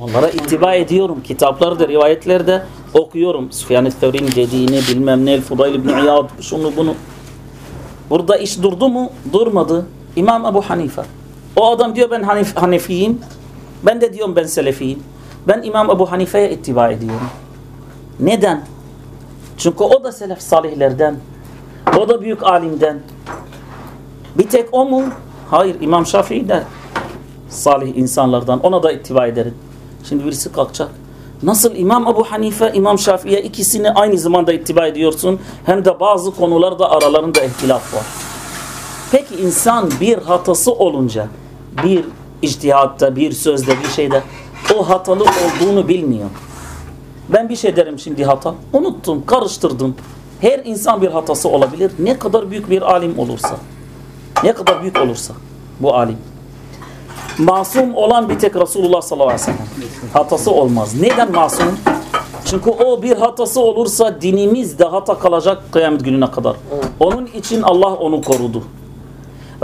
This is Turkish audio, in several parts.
Onlara ittiba ediyorum. Kitaplarda, rivayetlerde okuyorum. Süfyan-ı Thevri'nin dediğini bilmem ne, Fudayl ibn İyad, şunu bunu. Burada iş durdu mu? Durmadı. İmam Ebu Hanife. O adam diyor ben Hanif, Hanefiyim. Ben de diyorum ben Selefiyim. Ben İmam Ebu Hanife'ye ittiba ediyorum. Neden? Çünkü o da selef salihlerden. O da büyük alimden. Bir tek o mu? Hayır İmam Şafii de salih insanlardan. Ona da ittiba ederim. Şimdi birisi kalkacak. Nasıl İmam Ebu Hanife, İmam Şafii'ye ikisini aynı zamanda ittiba ediyorsun. Hem de bazı konularda aralarında ihtilaf var. Peki insan bir hatası olunca bir ictihatta, bir sözde, bir şeyde o hatalı olduğunu bilmiyor. Ben bir şey derim şimdi hata. Unuttum, karıştırdım. Her insan bir hatası olabilir. Ne kadar büyük bir alim olursa. Ne kadar büyük olursa bu alim. Masum olan bir tek Resulullah sallallahu aleyhi ve sellem. Hatası olmaz. Neden masum? Çünkü o bir hatası olursa dinimiz de hata kalacak kıyamet gününe kadar. Onun için Allah onu korudu.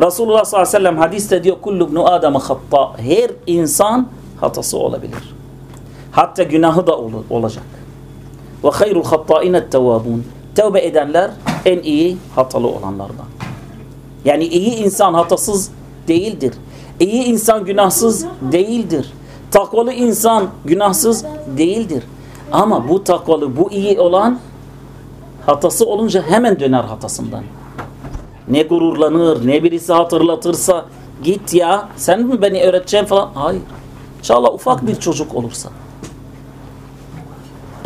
Resulullah sallallahu aleyhi ve sellem hadiste diyor kullu ibn Adem hatta. Her insan hatası olabilir. Hatta günahı da ol olacak. Ve hayrul hatta'ine tevvabun. Tevbe edenler en iyi hatalı olanlardan. Yani iyi insan hatasız değildir. İyi insan günahsız değildir. Takvalı insan günahsız değildir. Ama bu takvalı, bu iyi olan hatası olunca hemen döner hatasından. Ne gururlanır, ne birisi hatırlatırsa git ya sen mi beni öğreteceksin falan. Hayır. İnşallah ufak bir çocuk olursa.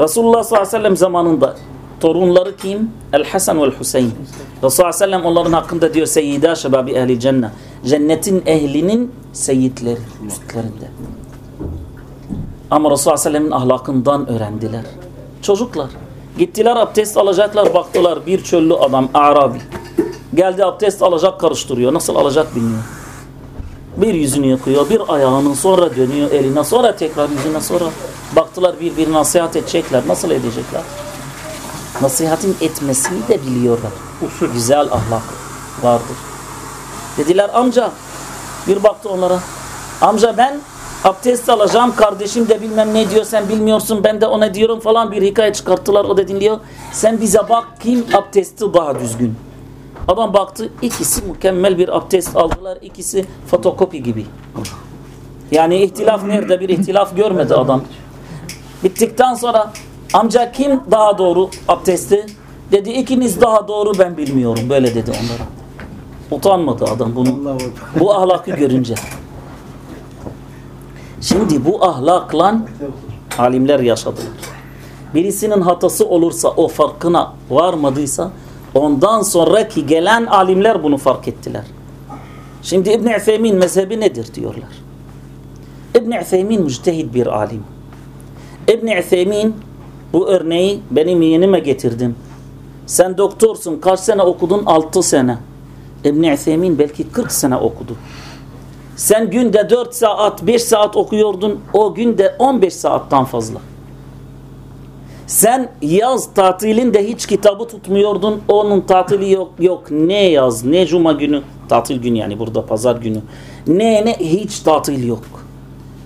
Resulullah sallallahu aleyhi ve sellem zamanında torunları kim? El-Hasan ve El-Hüseyin. Resulullah sallallahu aleyhi ve sellem onların hakkında diyor Seyyida şebabi ehli cennet. Cennetin ehlinin seyitleri üstlerinde. Ama Resulullah sallallahu aleyhi ve sellem'in ahlakından öğrendiler. Çocuklar. Gittiler abdest alacaklar baktılar bir çöllü adam Arabi. Geldi abdest alacak karıştırıyor. Nasıl alacak bilmiyor. Bir yüzünü yıkıyor, bir ayağını sonra dönüyor eline, sonra tekrar yüzüne, sonra baktılar birbirine nasihat edecekler. Nasıl edecekler? Nasihatin etmesini de biliyorlar. Usul güzel ahlak vardır. Dediler amca, bir baktı onlara. Amca ben abdest alacağım, kardeşim de bilmem ne diyor, sen bilmiyorsun, ben de ona diyorum falan bir hikaye çıkarttılar, o da dinliyor. Sen bize bak kim abdesti daha düzgün. Adam baktı ikisi mükemmel bir abdest aldılar. ikisi fotokopi gibi. Yani ihtilaf nerede bir ihtilaf görmedi adam. Bittikten sonra amca kim daha doğru abdesti? Dedi ikiniz daha doğru ben bilmiyorum. Böyle dedi onlara. Utanmadı adam bunu. Bu ahlakı görünce. Şimdi bu ahlakla alimler yaşadılar. Birisinin hatası olursa o farkına varmadıysa Ondan sonraki gelen alimler bunu fark ettiler. Şimdi İbn-i Ütheymin mezhebi nedir diyorlar. İbn-i Ütheymin müctehid bir alim. İbn-i Ütheymin bu örneği benim yeğenime getirdim. Sen doktorsun kaç sene okudun? 6 sene. İbn-i Ütheymin belki 40 sene okudu. Sen günde 4 saat 5 saat okuyordun. O günde 15 saatten fazla. Sen yaz tatilinde hiç kitabı tutmuyordun. Onun tatili yok. Yok ne yaz ne cuma günü. Tatil günü yani burada pazar günü. Ne ne hiç tatil yok.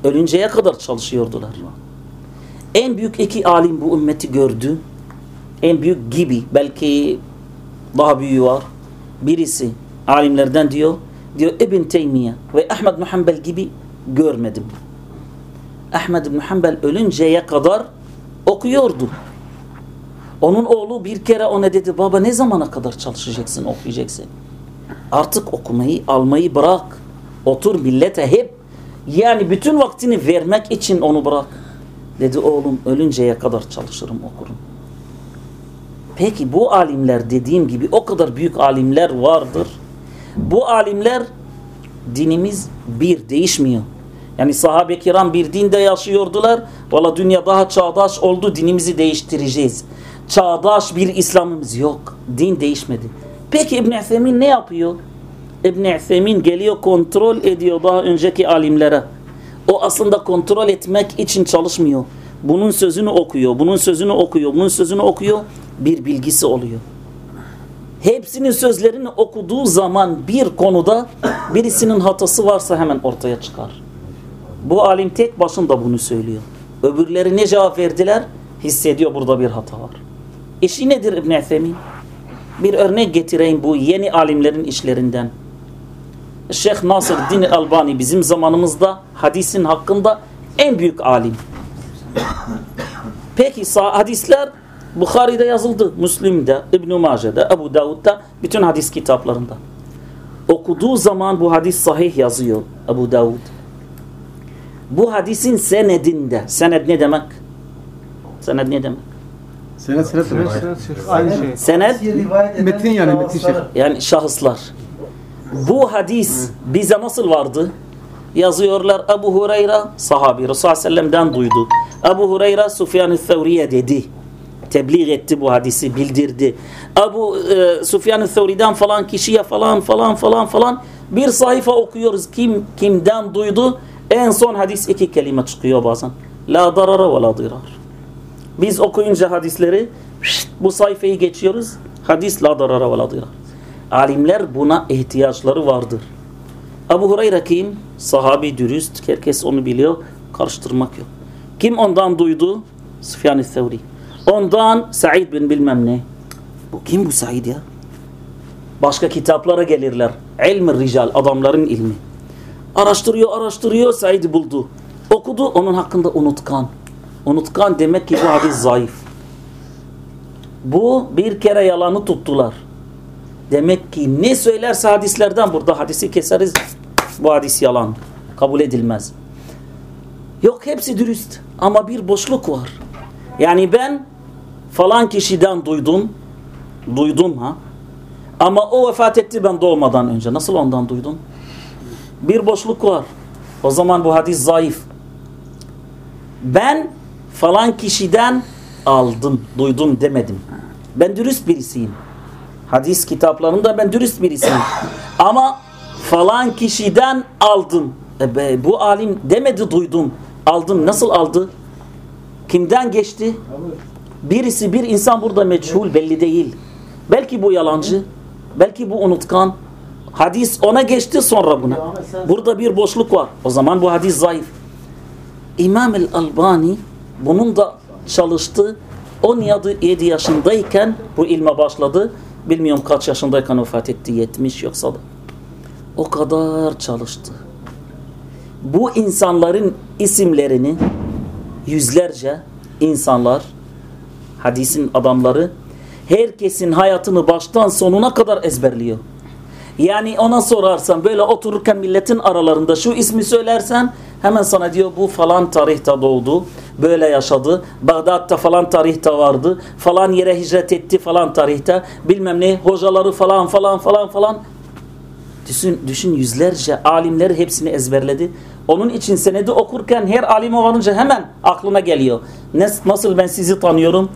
Ölünceye kadar çalışıyordular. En büyük iki alim bu ümmeti gördü. En büyük gibi belki daha büyüğü var. Birisi alimlerden diyor. Diyor İbn Teymiye ve Ahmed Muhammel gibi görmedim. Ahmed bin Hanbel ölünceye kadar okuyordu. Onun oğlu bir kere ona dedi baba ne zamana kadar çalışacaksın okuyacaksın. Artık okumayı almayı bırak. Otur millete hep yani bütün vaktini vermek için onu bırak. Dedi oğlum ölünceye kadar çalışırım okurum. Peki bu alimler dediğim gibi o kadar büyük alimler vardır. Bu alimler dinimiz bir değişmiyor. Yani sahabe kiram bir dinde yaşıyordular. Valla dünya daha çağdaş oldu dinimizi değiştireceğiz. Çağdaş bir İslam'ımız yok. Din değişmedi. Peki İbn Üthemin ne yapıyor? İbn Üthemin geliyor kontrol ediyor daha önceki alimlere. O aslında kontrol etmek için çalışmıyor. Bunun sözünü okuyor, bunun sözünü okuyor, bunun sözünü okuyor. Bir bilgisi oluyor. Hepsinin sözlerini okuduğu zaman bir konuda birisinin hatası varsa hemen ortaya çıkar. Bu alim tek başında bunu söylüyor. Öbürleri ne cevap verdiler? Hissediyor burada bir hata var. İşi nedir İbn Ethemin? Bir örnek getireyim bu yeni alimlerin işlerinden. Şeyh Nasır Din Albani bizim zamanımızda hadisin hakkında en büyük alim. Peki hadisler Bukhari'de yazıldı, Müslim'de, İbn-i Mace'de, Ebu Davud'da, bütün hadis kitaplarında. Okuduğu zaman bu hadis sahih yazıyor Ebu Davud. Bu hadisin senedinde, sened ne demek? Sened ne demek? Senet Senet, senet, şeyh. Aynı şey. Sened, Metin yani, metin şeyh. yani şahıslar. Bu hadis bize nasıl vardı? Yazıyorlar Ebu Hureyre sahabi Resulullah Sellem'den duydu. Ebu Hureyre Sufyan-ı Thevriye dedi. Tebliğ etti bu hadisi bildirdi. Ebu e, Sufyan-ı Thevri'den falan kişiye falan falan falan falan bir sayfa okuyoruz. Kim kimden duydu? En son hadis iki kelime çıkıyor bazen. La darara ve la dirar. Biz okuyunca hadisleri bu sayfayı geçiyoruz. Hadis la darara ve la dirar. Alimler buna ihtiyaçları vardır. Ebu Hureyre kim? Sahabi dürüst. Herkes onu biliyor. Karıştırmak yok. Kim ondan duydu? Süfyan-ı Thevri. Ondan Said bin bilmem ne. Bu kim bu Said ya? Başka kitaplara gelirler. İlmi rical, adamların ilmi. Araştırıyor, araştırıyor, Said'i buldu. Okudu, onun hakkında unutkan. Unutkan demek ki bu hadis zayıf. Bu bir kere yalanı tuttular. Demek ki ne söylerse hadislerden burada hadisi keseriz. Bu hadis yalan. Kabul edilmez. Yok hepsi dürüst. Ama bir boşluk var. Yani ben falan kişiden duydum. Duydum ha. Ama o vefat etti ben doğmadan önce. Nasıl ondan duydum? Bir boşluk var. O zaman bu hadis zayıf. Ben falan kişiden aldım, duydum demedim. Ben dürüst birisiyim. Hadis kitaplarında ben dürüst birisiyim. Ama falan kişiden aldım. E be, bu alim demedi duydum. Aldım. Nasıl aldı? Kimden geçti? Birisi bir insan burada meçhul belli değil. Belki bu yalancı. Belki bu unutkan. Hadis ona geçti sonra buna. Burada bir boşluk var. O zaman bu hadis zayıf. İmam el-Albani bunun da çalıştı. 17 yaşındayken bu ilme başladı. Bilmiyorum kaç yaşındayken vefat etti. 70 yoksa da. O kadar çalıştı. Bu insanların isimlerini yüzlerce insanlar hadisin adamları herkesin hayatını baştan sonuna kadar ezberliyor. Yani ona sorarsan böyle otururken milletin aralarında şu ismi söylersen hemen sana diyor bu falan tarihte doğdu. Böyle yaşadı. Bağdat'ta falan tarihte vardı. Falan yere hicret etti falan tarihte. Bilmem ne hocaları falan falan falan falan. Düşün, düşün yüzlerce alimler hepsini ezberledi. Onun için senedi okurken her alim olunca hemen aklına geliyor. Nasıl ben sizi tanıyorum?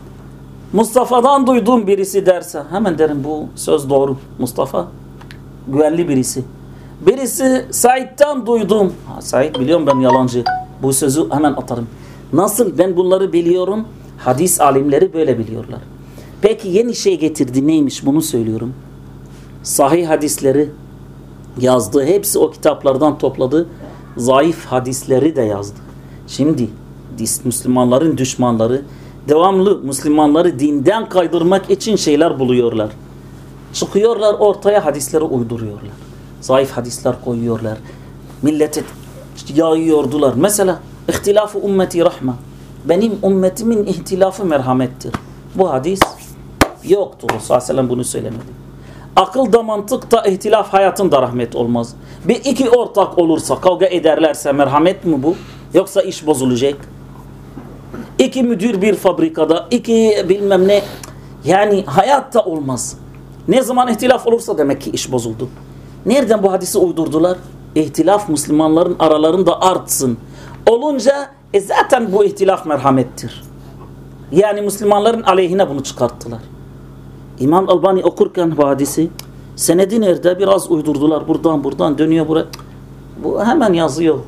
Mustafa'dan duyduğum birisi derse hemen derim bu söz doğru. Mustafa güvenli birisi. Birisi Said'den duydum. Ha, Said biliyorum ben yalancı. Bu sözü hemen atarım. Nasıl ben bunları biliyorum? Hadis alimleri böyle biliyorlar. Peki yeni şey getirdi neymiş bunu söylüyorum. Sahih hadisleri yazdı. Hepsi o kitaplardan topladı. Zayıf hadisleri de yazdı. Şimdi Müslümanların düşmanları devamlı Müslümanları dinden kaydırmak için şeyler buluyorlar. Çıkıyorlar ortaya hadisleri uyduruyorlar. Zayıf hadisler koyuyorlar. Millete yayıyordular. Mesela ihtilafı ümmeti rahma. Benim ümmetimin ihtilafı merhamettir. Bu hadis yoktur. Resulullah sellem bunu söylemedi. Akılda mantıkta ihtilaf hayatında rahmet olmaz. Bir iki ortak olursa kavga ederlerse merhamet mi bu? Yoksa iş bozulacak. İki müdür bir fabrikada, iki bilmem ne. Yani hayatta olmaz. Ne zaman ihtilaf olursa demek ki iş bozuldu. Nereden bu hadisi uydurdular? İhtilaf Müslümanların aralarında artsın. Olunca e zaten bu ihtilaf merhamettir. Yani Müslümanların aleyhine bunu çıkarttılar. İmam Albani okurken bu hadisi senedi nerede biraz uydurdular buradan buradan dönüyor buraya. Bu hemen yazıyor.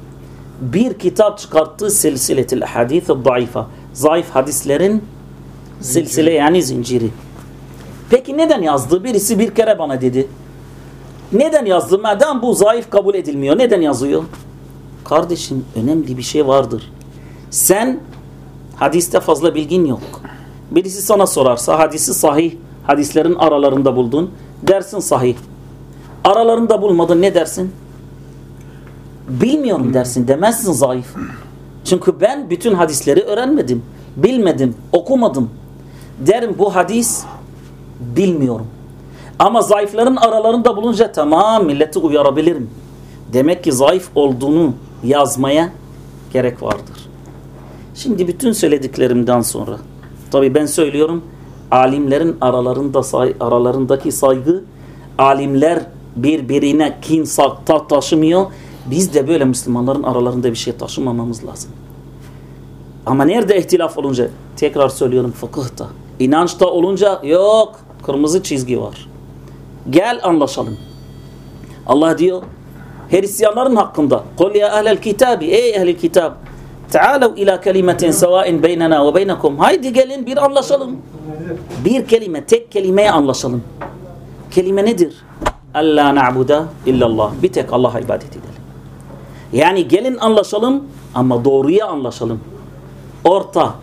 Bir kitap çıkarttı silsiletil hadis zayıfa. Zayıf hadislerin silsile yani zinciri. Peki neden yazdı? Birisi bir kere bana dedi. Neden yazdı? Madem bu zayıf kabul edilmiyor. Neden yazıyor? Kardeşim önemli bir şey vardır. Sen hadiste fazla bilgin yok. Birisi sana sorarsa hadisi sahih, hadislerin aralarında buldun. Dersin sahih. Aralarında bulmadın ne dersin? Bilmiyorum dersin demezsin zayıf. Çünkü ben bütün hadisleri öğrenmedim. Bilmedim, okumadım. Derim bu hadis bilmiyorum. Ama zayıfların aralarında bulunca tamam milleti uyarabilirim. Demek ki zayıf olduğunu yazmaya gerek vardır. Şimdi bütün söylediklerimden sonra tabi ben söylüyorum alimlerin aralarında say, aralarındaki saygı alimler birbirine kin sakta taşımıyor. Biz de böyle Müslümanların aralarında bir şey taşımamamız lazım. Ama nerede ihtilaf olunca? Tekrar söylüyorum fıkıhta. İnançta olunca yok. Kırmızı çizgi var. Gel anlaşalım. Allah diyor Hristiyanların hakkında. Kul ya ehlel kitabi. Ey ehlil kitab. Tealav ila kelimetin sevain beynena ve beynekum. Haydi gelin bir anlaşalım. Bir kelime, tek kelimeye anlaşalım. Kelime nedir? Allah na'buda illallah. Bir tek Allah'a ibadet edelim. Yani gelin anlaşalım ama doğruya anlaşalım. Orta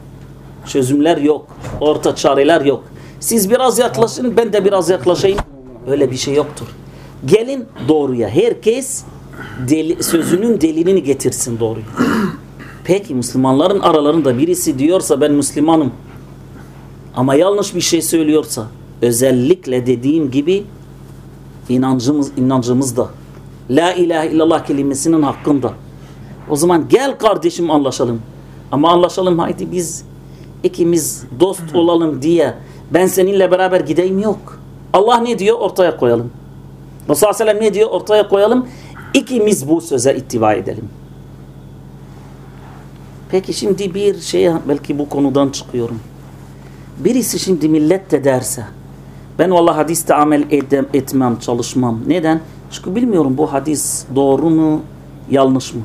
çözümler yok. Orta çareler yok. Siz biraz yaklaşın ben de biraz yaklaşayım. Öyle bir şey yoktur. Gelin doğruya. Herkes deli, sözünün delilini getirsin doğruya. Peki Müslümanların aralarında birisi diyorsa ben Müslümanım ama yanlış bir şey söylüyorsa özellikle dediğim gibi inancımız, inancımızda La ilahe illallah kelimesinin hakkında o zaman gel kardeşim anlaşalım ama anlaşalım haydi biz ikimiz dost olalım diye ben seninle beraber gideyim yok. Allah ne diyor ortaya koyalım. Resulullah Aleyhisselam ne diyor ortaya koyalım. İkimiz bu söze ittiba edelim. Peki şimdi bir şey belki bu konudan çıkıyorum. Birisi şimdi millet de derse ben vallahi hadiste amel edem, etmem, çalışmam. Neden? Çünkü bilmiyorum bu hadis doğru mu, yanlış mı?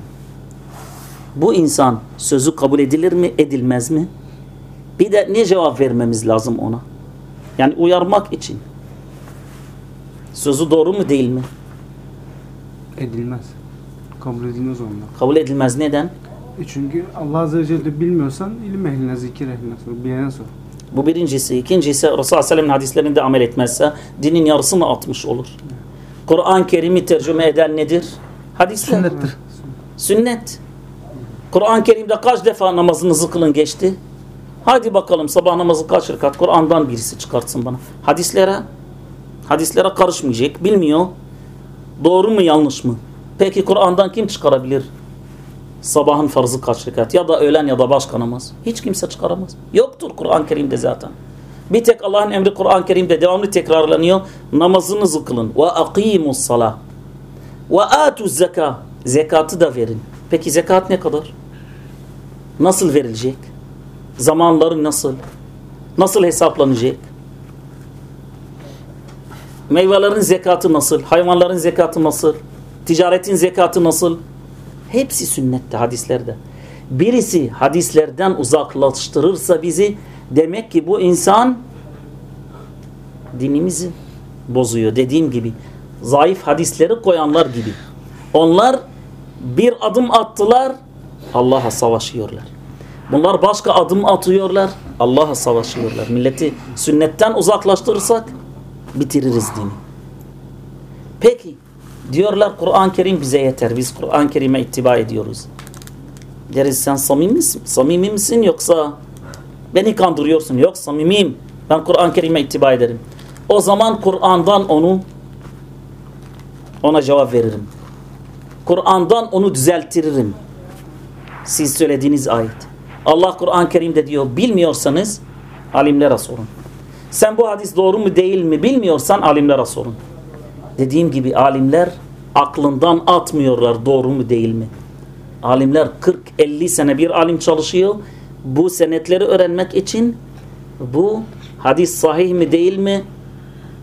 Bu insan sözü kabul edilir mi, edilmez mi? Bir de ne cevap vermemiz lazım ona? Yani uyarmak için. Sözü doğru mu değil mi? Edilmez. Kabul edilmez onlar. Kabul edilmez. Neden? E çünkü Allah Azze ve Celle bilmiyorsan ilim ehline, zikir ehline sor, bilene sor. Bu birincisi. İkincisi Resulullah Aleyhisselam'ın hadislerinde amel etmezse dinin yarısını atmış olur. Kur'an-ı Kerim'i tercüme eden nedir? Hadisler. Sünnettir. Sünnet. Kur'an-ı Kerim'de kaç defa namazınızı kılın geçti? Hadi bakalım sabah namazı kaç rekat Kur'an'dan birisi çıkartsın bana. Hadislere hadislere karışmayacak. Bilmiyor. Doğru mu yanlış mı? Peki Kur'an'dan kim çıkarabilir? Sabahın farzı kaç rekat? Ya da öğlen ya da başka namaz. Hiç kimse çıkaramaz. Yoktur Kur'an-ı Kerim'de zaten. Bir tek Allah'ın emri Kur'an-ı Kerim'de devamlı tekrarlanıyor. Namazınızı kılın. Ve akimus salah. Ve atuz zeka. Zekatı da verin. Peki zekat ne kadar? Nasıl verilecek? Zamanları nasıl? Nasıl hesaplanacak? Meyvelerin zekatı nasıl? Hayvanların zekatı nasıl? Ticaretin zekatı nasıl? Hepsi sünnette, hadislerde. Birisi hadislerden uzaklaştırırsa bizi demek ki bu insan dinimizi bozuyor. Dediğim gibi zayıf hadisleri koyanlar gibi. Onlar bir adım attılar Allah'a savaşıyorlar. Bunlar başka adım atıyorlar Allah'a savaşıyorlar. Milleti sünnetten uzaklaştırırsak bitiririz dini. Peki diyorlar Kur'an-ı Kerim bize yeter. Biz Kur'an-ı Kerim'e ittiba ediyoruz. Deriz sen samimi misin? Samimi misin yoksa beni kandırıyorsun? Yok samimiyim. Ben Kur'an-ı Kerim'e ittiba ederim. O zaman Kur'an'dan onu ona cevap veririm. Kur'an'dan onu düzeltirim. Siz söylediğiniz ayet. Allah Kur'an-ı Kerim'de diyor bilmiyorsanız alimlere sorun. Sen bu hadis doğru mu değil mi bilmiyorsan alimlere sorun. Dediğim gibi alimler aklından atmıyorlar doğru mu değil mi. Alimler 40-50 sene bir alim çalışıyor. Bu senetleri öğrenmek için bu hadis sahih mi değil mi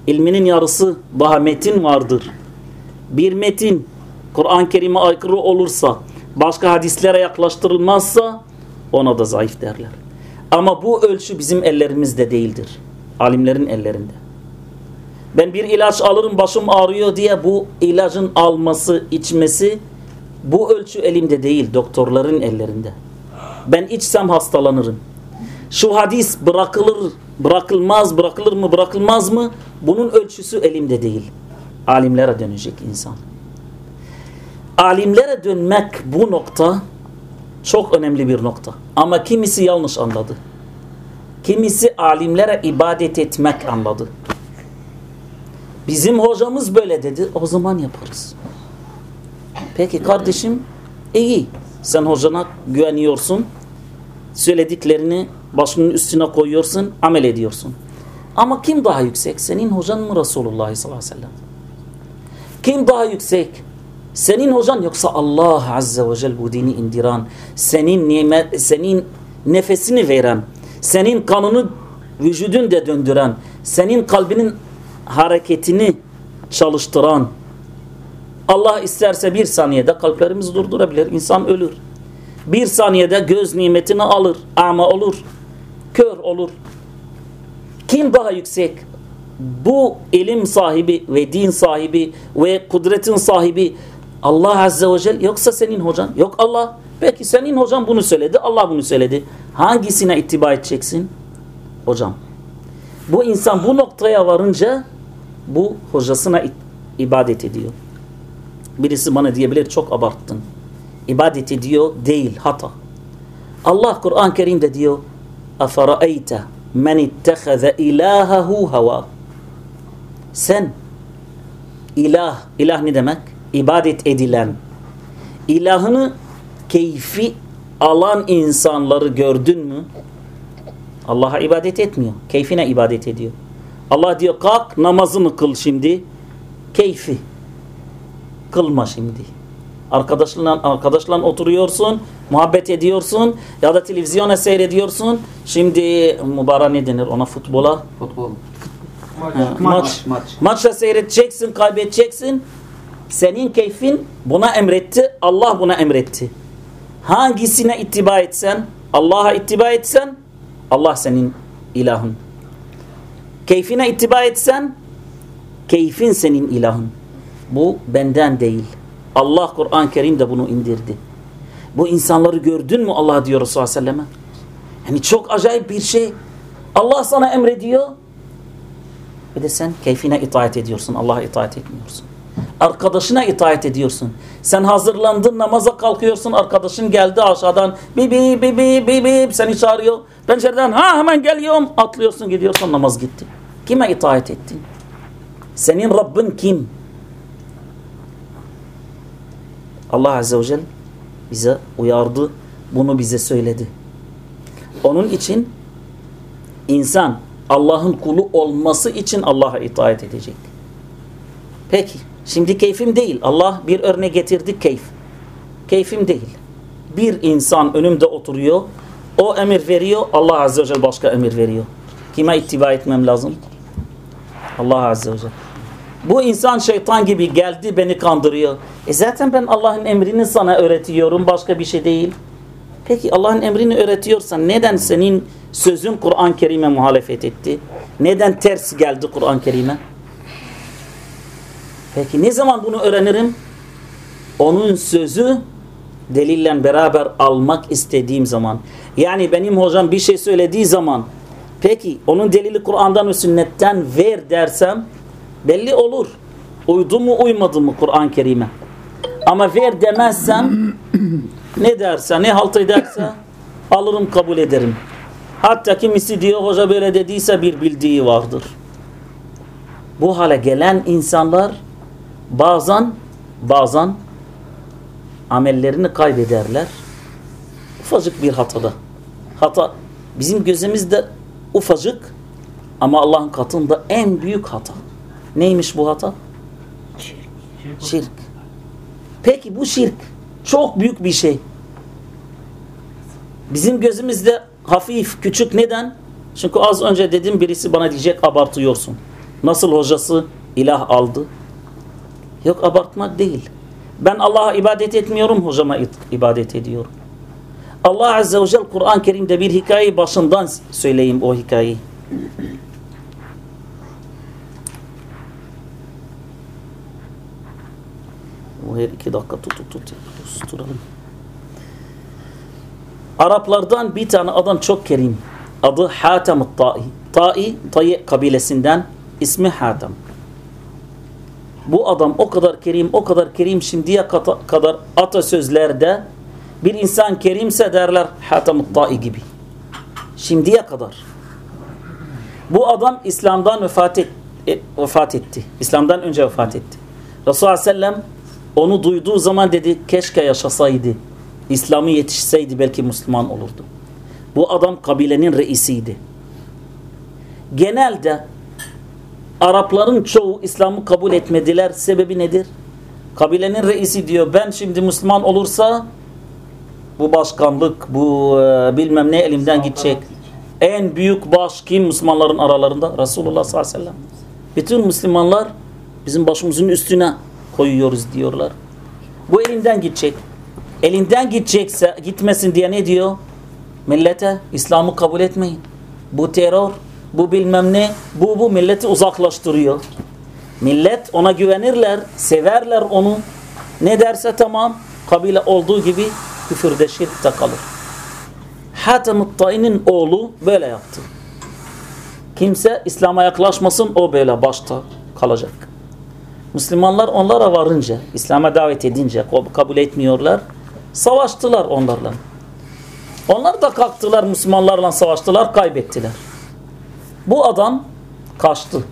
ilminin yarısı daha metin vardır. Bir metin Kur'an-ı Kerim'e aykırı olursa başka hadislere yaklaştırılmazsa ona da zayıf derler. Ama bu ölçü bizim ellerimizde değildir. Alimlerin ellerinde. Ben bir ilaç alırım başım ağrıyor diye bu ilacın alması, içmesi Bu ölçü elimde değil, doktorların ellerinde. Ben içsem hastalanırım. Şu hadis bırakılır, bırakılmaz, bırakılır mı, bırakılmaz mı? Bunun ölçüsü elimde değil. Alimlere dönecek insan. Alimlere dönmek bu nokta çok önemli bir nokta. Ama kimisi yanlış anladı. Kimisi alimlere ibadet etmek anladı. Bizim hocamız böyle dedi. O zaman yaparız. Peki kardeşim iyi. Sen hocana güveniyorsun. Söylediklerini başının üstüne koyuyorsun. Amel ediyorsun. Ama kim daha yüksek? Senin hocan mı Resulullah sallallahu aleyhi ve sellem? Kim daha yüksek? Senin hocan yoksa Allah azze ve celle bu dini indiran, senin nimet, senin nefesini veren, senin kanını vücudunda döndüren, senin kalbinin hareketini çalıştıran. Allah isterse bir saniyede kalplerimizi durdurabilir. İnsan ölür. Bir saniyede göz nimetini alır. Ama olur. Kör olur. Kim daha yüksek? Bu ilim sahibi ve din sahibi ve kudretin sahibi Allah Azze ve Celle yoksa senin hocan? Yok Allah. Peki senin hocan bunu söyledi. Allah bunu söyledi. Hangisine ittiba edeceksin? Hocam. Bu insan bu noktaya varınca bu hocasına ibadet ediyor. Birisi bana diyebilir çok abarttın. İbadet ediyor değil hata. Allah Kur'an-ı Kerim'de diyor اَفَرَأَيْتَ مَنِ اتَّخَذَ اِلَٰهَهُ هَوَى Sen ilah, ilah ne demek? İbadet edilen, ilahını keyfi alan insanları gördün mü? Allah'a ibadet etmiyor. Keyfine ibadet ediyor. Allah diyor kalk namazını kıl şimdi. Keyfi. Kılma şimdi. Arkadaşlarla, arkadaşla oturuyorsun, muhabbet ediyorsun ya da televizyona seyrediyorsun. Şimdi mübara ne denir ona futbola? Futbol. Maç. Ha, Maç. maç. maç. Maçla seyredeceksin, kaybedeceksin. Senin keyfin buna emretti, Allah buna emretti. Hangisine ittiba etsen, Allah'a ittiba etsen, Allah senin ilahın. Keyfine ittiba etsen, keyfin senin ilahın. Bu benden değil. Allah Kur'an-ı Kerim'de bunu indirdi. Bu insanları gördün mü Allah diyor Resulullah Aleyhisselam'a? Yani çok acayip bir şey. Allah sana emrediyor. Ve de sen keyfine itaat ediyorsun. Allah'a itaat etmiyorsun. Arkadaşına itaat ediyorsun. Sen hazırlandın namaza kalkıyorsun. Arkadaşın geldi aşağıdan. Bibi bibi bibi seni çağırıyor. Pencereden ha hemen geliyorum. Atlıyorsun gidiyorsun namaz gitti. Kime itaat ettin? Senin Rabbin kim? Allah Azze ve Celle bize uyardı. Bunu bize söyledi. Onun için insan Allah'ın kulu olması için Allah'a itaat edecek. Peki. Şimdi keyfim değil. Allah bir örnek getirdi keyif. Keyfim değil. Bir insan önümde oturuyor. O emir veriyor. Allah Azze ve Celle başka emir veriyor. Kime ittiba etmem lazım? Allah Azze ve Celle. Bu insan şeytan gibi geldi beni kandırıyor. E zaten ben Allah'ın emrini sana öğretiyorum. Başka bir şey değil. Peki Allah'ın emrini öğretiyorsan neden senin sözün Kur'an-ı Kerim'e muhalefet etti? Neden ters geldi Kur'an-ı Kerim'e? Peki ne zaman bunu öğrenirim? Onun sözü delille beraber almak istediğim zaman. Yani benim hocam bir şey söylediği zaman peki onun delili Kur'an'dan ve sünnetten ver dersem belli olur. Uydu mu uymadı mı Kur'an-ı Kerim'e? Ama ver demezsem ne derse ne halt ederse alırım kabul ederim. Hatta kimisi diyor hoca böyle dediyse bir bildiği vardır. Bu hale gelen insanlar bazen bazen amellerini kaybederler. Ufacık bir hatada. Hata bizim gözümüzde ufacık ama Allah'ın katında en büyük hata. Neymiş bu hata? Şirk. Peki bu şirk çok büyük bir şey. Bizim gözümüzde hafif, küçük neden? Çünkü az önce dedim birisi bana diyecek abartıyorsun. Nasıl hocası ilah aldı? Yok abartmak değil. Ben Allah'a ibadet etmiyorum, hocama ibadet ediyorum. Allah Azze ve Celle Kur'an-ı Kerim'de bir hikayeyi başından söyleyeyim o hikayeyi. Her iki dakika tut tut tut susturalım. Araplardan bir tane adam çok kerim. Adı Hatem Tai. Tai, Tai kabilesinden ismi Hatem. Bu adam o kadar kerim, o kadar kerim şimdiye kadar atasözlerde bir insan kerimse derler Hatem Tai gibi. Şimdiye kadar. Bu adam İslam'dan vefat, et, e, vefat etti. İslam'dan önce vefat etti. Resulullah sellem onu duyduğu zaman dedi keşke yaşasaydı. İslam'ı yetişseydi belki Müslüman olurdu. Bu adam kabilenin reisiydi. Genelde Arapların çoğu İslam'ı kabul etmediler. Sebebi nedir? Kabilenin reisi diyor ben şimdi Müslüman olursa bu başkanlık, bu e, bilmem ne elimden gidecek. En büyük baş kim Müslümanların aralarında? Resulullah sallallahu aleyhi ve sellem. Bütün Müslümanlar bizim başımızın üstüne koyuyoruz diyorlar. Bu elinden gidecek. Elinden gidecekse gitmesin diye ne diyor? Millete İslam'ı kabul etmeyin. Bu terör, bu bilmem ne, bu bu milleti uzaklaştırıyor. Millet ona güvenirler, severler onu. Ne derse tamam, kabile olduğu gibi küfürde şirkte kalır. Hatem-ı Tain'in oğlu böyle yaptı. Kimse İslam'a yaklaşmasın o böyle başta kalacak. Müslümanlar onlara varınca, İslam'a davet edince kabul etmiyorlar. Savaştılar onlarla. Onlar da kalktılar Müslümanlarla savaştılar, kaybettiler. Bu adam kaçtı.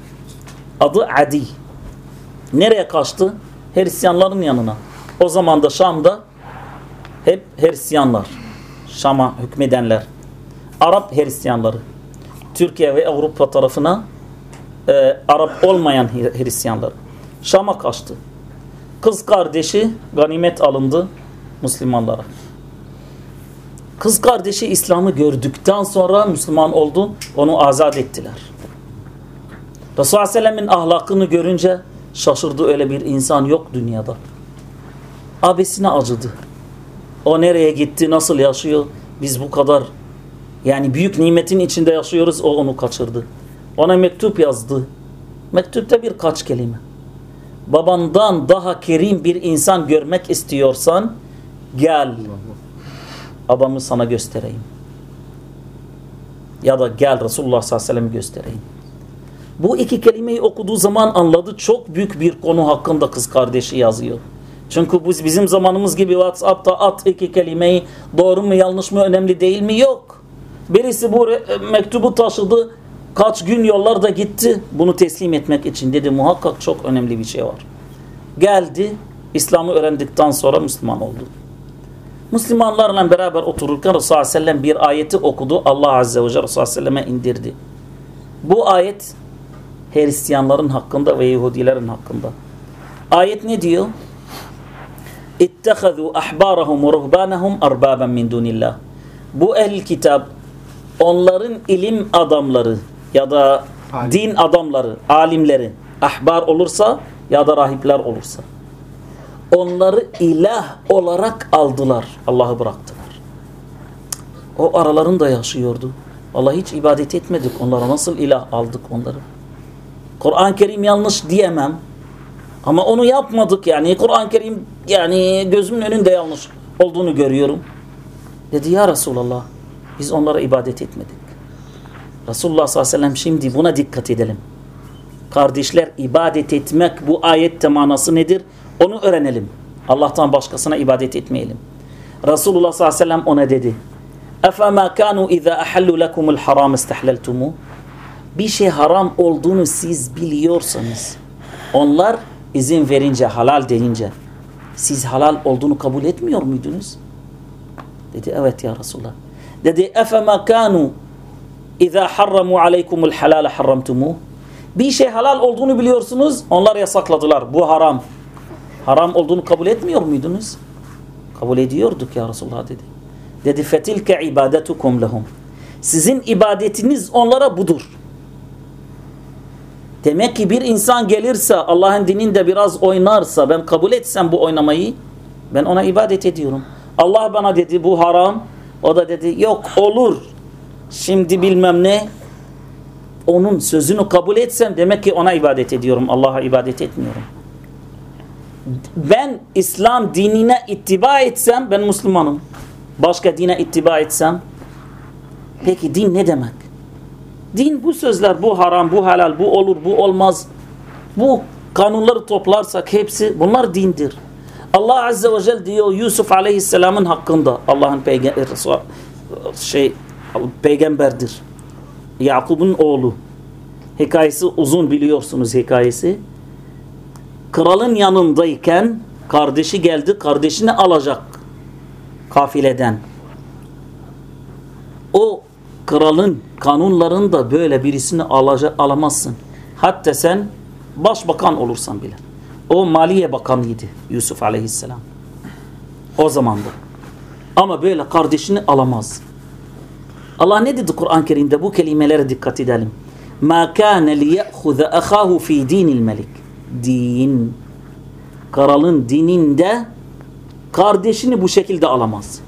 Adı Adi. Nereye kaçtı? Hristiyanların yanına. O zaman da Şam'da hep Hristiyanlar. Şam'a hükmedenler. Arap Hristiyanları. Türkiye ve Avrupa tarafına e, Arap olmayan Hristiyanlar. Şam'a kaçtı. Kız kardeşi ganimet alındı Müslümanlara. Kız kardeşi İslam'ı gördükten sonra Müslüman oldu. Onu azat ettiler. Resulullah Aleyhisselam'ın ahlakını görünce şaşırdı öyle bir insan yok dünyada. Abisine acıdı. O nereye gitti, nasıl yaşıyor? Biz bu kadar yani büyük nimetin içinde yaşıyoruz. O onu kaçırdı. Ona mektup yazdı. Mektupta birkaç kelime. Babandan daha kerim bir insan görmek istiyorsan gel adamı sana göstereyim. Ya da gel Resulullah sallallahu aleyhi ve sellem'i göstereyim. Bu iki kelimeyi okuduğu zaman anladı. Çok büyük bir konu hakkında kız kardeşi yazıyor. Çünkü biz bizim zamanımız gibi WhatsApp'ta at iki kelimeyi doğru mu yanlış mı önemli değil mi? Yok. Birisi bu mektubu taşıdı. Kaç gün yollarda gitti. Bunu teslim etmek için dedi muhakkak çok önemli bir şey var. Geldi. İslam'ı öğrendikten sonra Müslüman oldu. Müslümanlarla beraber otururken Resulullah Aleyhisselam sellem bir ayeti okudu. Allah Azze ve Celle Resulullah Aleyhisselam'e indirdi. Bu ayet Hristiyanların hakkında ve Yahudilerin hakkında. Ayet ne diyor? اِتَّخَذُوا أَحْبَارَهُمْ وَرُهْبَانَهُمْ أَرْبَابًا مِنْ دُونِ اللّٰهِ Bu ehl kitap onların ilim adamları ya da Alim. din adamları, alimleri, ahbar olursa ya da rahipler olursa onları ilah olarak aldılar. Allah'ı bıraktılar. O aralarında yaşıyordu. Allah hiç ibadet etmedik onlara. Nasıl ilah aldık onları? Kur'an-ı Kerim yanlış diyemem. Ama onu yapmadık yani. Kur'an-ı Kerim yani gözümün önünde yanlış olduğunu görüyorum. Dedi ya Resulallah biz onlara ibadet etmedik. Resulullah sallallahu aleyhi ve sellem şimdi buna dikkat edelim. Kardeşler ibadet etmek bu ayette manası nedir? Onu öğrenelim. Allah'tan başkasına ibadet etmeyelim. Resulullah sallallahu aleyhi ve sellem ona dedi. اَفَمَا كَانُوا اِذَا اَحَلُّ لَكُمُ الْحَرَامِ اسْتَحْلَلْتُمُ Bir şey haram olduğunu siz biliyorsanız onlar izin verince, halal deyince siz halal olduğunu kabul etmiyor muydunuz? Dedi evet ya Resulullah. Dedi اَفَمَا كَانُوا اِذَا حَرَّمُوا عَلَيْكُمُ الْحَلَالَ حَرَّمْتُمُوا Bir şey halal olduğunu biliyorsunuz, onlar yasakladılar. Bu haram. Haram olduğunu kabul etmiyor muydunuz? Kabul ediyorduk ya Resulullah dedi. Dedi fetilke ibadetukum lehum. Sizin ibadetiniz onlara budur. Demek ki bir insan gelirse Allah'ın dininde biraz oynarsa ben kabul etsem bu oynamayı ben ona ibadet ediyorum. Allah bana dedi bu haram. O da dedi yok olur. Şimdi bilmem ne. Onun sözünü kabul etsem demek ki ona ibadet ediyorum. Allah'a ibadet etmiyorum. ben İslam dinine ittiba etsem ben Müslümanım. Başka dine ittiba etsem peki din ne demek? Din bu sözler bu haram, bu helal, bu olur, bu olmaz. Bu kanunları toplarsak hepsi bunlar dindir. Allah Azze ve Celle diyor Yusuf Aleyhisselam'ın hakkında Allah'ın peygamber şey peygamberdir. Yakup'un oğlu. Hikayesi uzun biliyorsunuz hikayesi. Kralın yanındayken kardeşi geldi kardeşini alacak kafileden. O kralın kanunlarında böyle birisini alacak, alamazsın. Hatta sen başbakan olursan bile. O Maliye Bakanıydı Yusuf Aleyhisselam. O zamanda. Ama böyle kardeşini alamaz. Allah ne dedi Kur'an-ı Kerim'de bu kelimelere dikkat edelim. Ma kana liye'khuza ahahu fi dinil melik. Din. Kralın dininde kardeşini bu şekilde alamaz.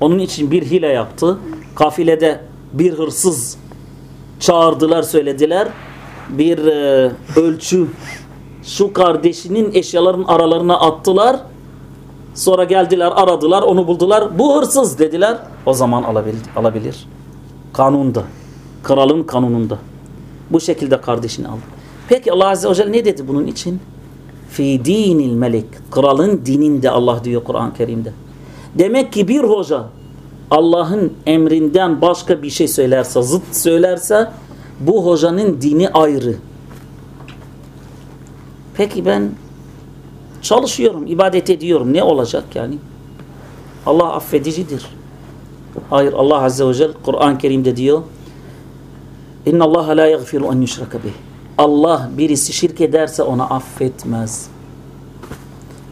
Onun için bir hile yaptı. Kafilede bir hırsız çağırdılar söylediler. Bir e, ölçü şu kardeşinin eşyaların aralarına attılar. Sonra geldiler aradılar onu buldular. Bu hırsız dediler. O zaman alabilir. alabilir. Kanunda. Kralın kanununda. Bu şekilde kardeşini aldı. Peki Allah Azze ve Celle ne dedi bunun için? Fi dinil melek. Kralın dininde Allah diyor Kur'an-ı Kerim'de. Demek ki bir hoca Allah'ın emrinden başka bir şey söylerse, zıt söylerse bu hocanın dini ayrı. Peki ben çalışıyorum, ibadet ediyorum. Ne olacak yani? Allah affedicidir. Hayır Allah Azze ve Celle Kur'an-ı Kerim'de diyor İnna Allah la yaghfiru en yushraka bih. Allah birisi şirk ederse ona affetmez.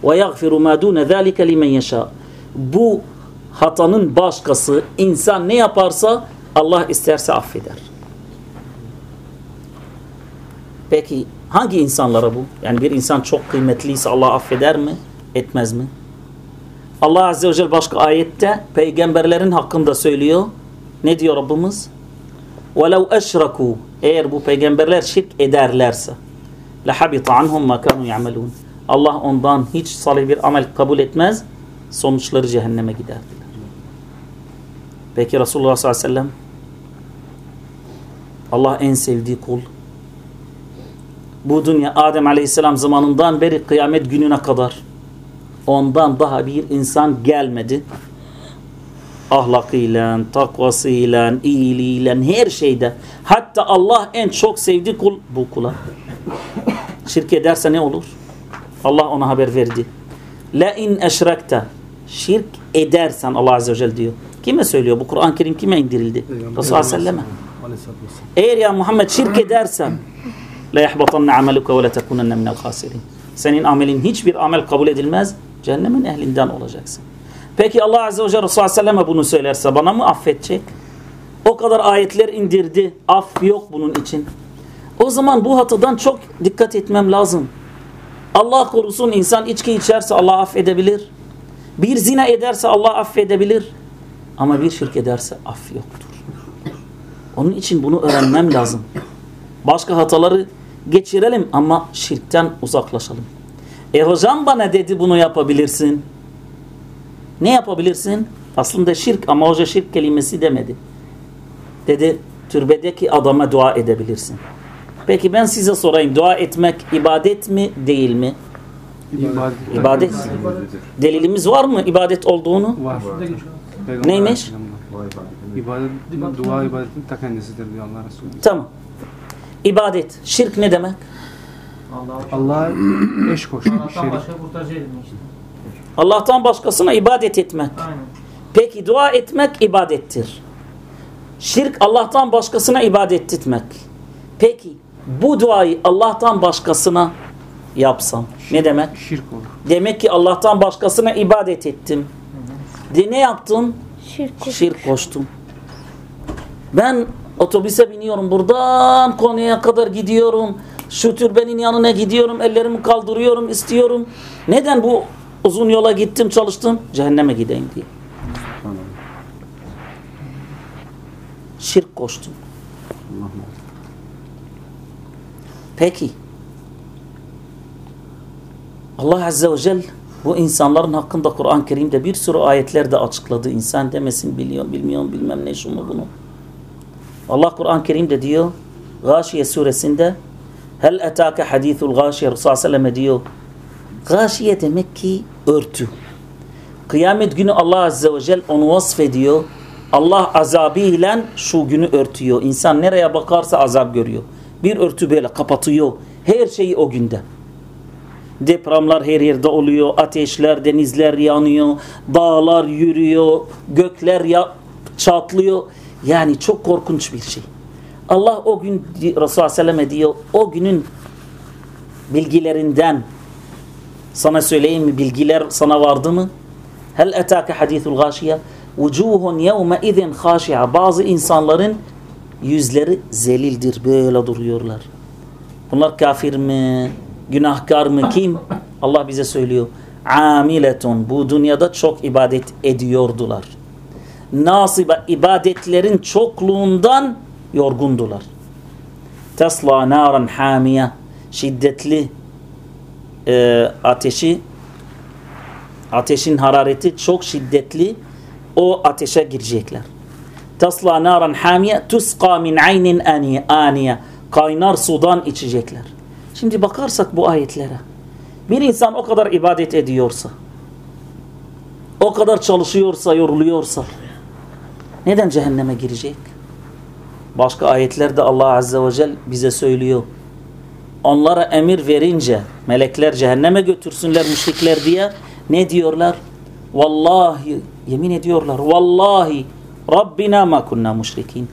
Ve yaghfiru ma dune zalika limen yasha. Bu hatanın başkası insan ne yaparsa Allah isterse affeder. Peki Hangi insanlara bu? Yani bir insan çok kıymetliyse Allah affeder mi? Etmez mi? Allah Azze ve Celle başka ayette peygamberlerin hakkında söylüyor. Ne diyor Rabbimiz? وَلَوْ اَشْرَكُوا Eğer bu peygamberler şirk ederlerse لَحَبِطَ عَنْهُمْ مَا كَانُوا يَعْمَلُونَ Allah ondan hiç salih bir amel kabul etmez. Sonuçları cehenneme giderdiler. Peki Resulullah sallallahu aleyhi ve sellem Allah en sevdiği kul bu dünya Adem aleyhisselam zamanından beri kıyamet gününe kadar ondan daha bir insan gelmedi. Ahlakıyla, takvasıyla, iyiliğiyle, her şeyde. Hatta Allah en çok sevdiği kul bu kula. Şirk ederse ne olur? Allah ona haber verdi. La in eşrekte şirk edersen Allah Azze ve Celle diyor. Kime söylüyor? Bu Kur'an-ı Kerim kime indirildi? Resulullah Aleyhisselam'a. Eğer ya Muhammed şirk edersen la yahbatanna ameluka ve la tekunenne minel khasirin. Senin amelin hiçbir amel kabul edilmez. Cehennemin ehlinden olacaksın. Peki Allah Azze ve Celle Resulullah Aleyhisselam'a bunu söylerse bana mı affedecek? O kadar ayetler indirdi. Af yok bunun için. O zaman bu hatadan çok dikkat etmem lazım. Allah korusun insan içki içerse Allah affedebilir. Bir zina ederse Allah affedebilir. Ama bir şirk ederse af yoktur. Onun için bunu öğrenmem lazım. Başka hataları geçirelim ama şirkten uzaklaşalım. E hocam bana dedi bunu yapabilirsin. Ne yapabilirsin? Aslında şirk ama hoca şirk kelimesi demedi. Dedi türbedeki adama dua edebilirsin. Peki ben size sorayım. Dua etmek ibadet mi değil mi? İbadet. İbadet. Delilimiz var mı ibadet olduğunu? Var. Neymiş? İbadet, dua ibadetin ta kendisidir diyor Allah Resulü. Tamam. İbadet. Şirk ne demek? Allah'a eş koşmak, Allah'tan başka kurtarıcı edilmiş. Allah'tan başkasına ibadet etmek. Aynen. Peki dua etmek ibadettir. Şirk Allah'tan başkasına ibadet etmek. Peki bu duayı Allah'tan başkasına yapsam ne demek? Şirk olur. Demek ki Allah'tan başkasına ibadet ettim. De ne yaptım? Şirk. Şirk koştum. Ben otobüse biniyorum buradan Konya'ya kadar gidiyorum. Şu türbenin yanına gidiyorum. Ellerimi kaldırıyorum istiyorum. Neden bu uzun yola gittim çalıştım? Cehenneme gideyim diye. Şirk koştum. Peki. Allah Azze ve Celle bu insanların hakkında Kur'an-ı Kerim'de bir sürü ayetlerde açıkladı. İnsan demesin biliyorum bilmiyorum bilmem ne şunu bunu. Allah Kur'an-ı Kerim'de diyor Gâşiye suresinde Hel etâke hadîthul gâşiye Resulullah Aleyhisselam diyor Gâşiye demek ki örtü. Kıyamet günü Allah Azze ve Celle onu vasfediyor. Allah azabıyla şu günü örtüyor. İnsan nereye bakarsa azap görüyor. Bir örtü böyle kapatıyor. Her şeyi o günde. Depremler her yerde oluyor. Ateşler, denizler yanıyor. Dağlar yürüyor. Gökler ya çatlıyor. Yani çok korkunç bir şey. Allah o gün Resulullah Aleyhisselam'a diyor o günün bilgilerinden sana söyleyeyim mi bilgiler sana vardı mı? Hel etâke hadîthul gâşiye vucuhun yevme izin haşi'a bazı insanların yüzleri zelildir böyle duruyorlar. Bunlar kafir mi? Günahkar mı? Kim? Allah bize söylüyor. Amiletun. Bu dünyada çok ibadet ediyordular. Nasibe ibadetlerin çokluğundan yorgundular. Tesla naran hamiye. Şiddetli e, ateşi ateşin harareti çok şiddetli o ateşe girecekler. Tasla naran hamiye tusqa min aynin aniye kaynar sudan içecekler. Şimdi bakarsak bu ayetlere bir insan o kadar ibadet ediyorsa o kadar çalışıyorsa yoruluyorsa neden cehenneme girecek? Başka ayetlerde Allah Azze ve Celle bize söylüyor. Onlara emir verince melekler cehenneme götürsünler müşrikler diye ne diyorlar? Vallahi yemin ediyorlar. Vallahi Rabbina ma kunna müşrikin.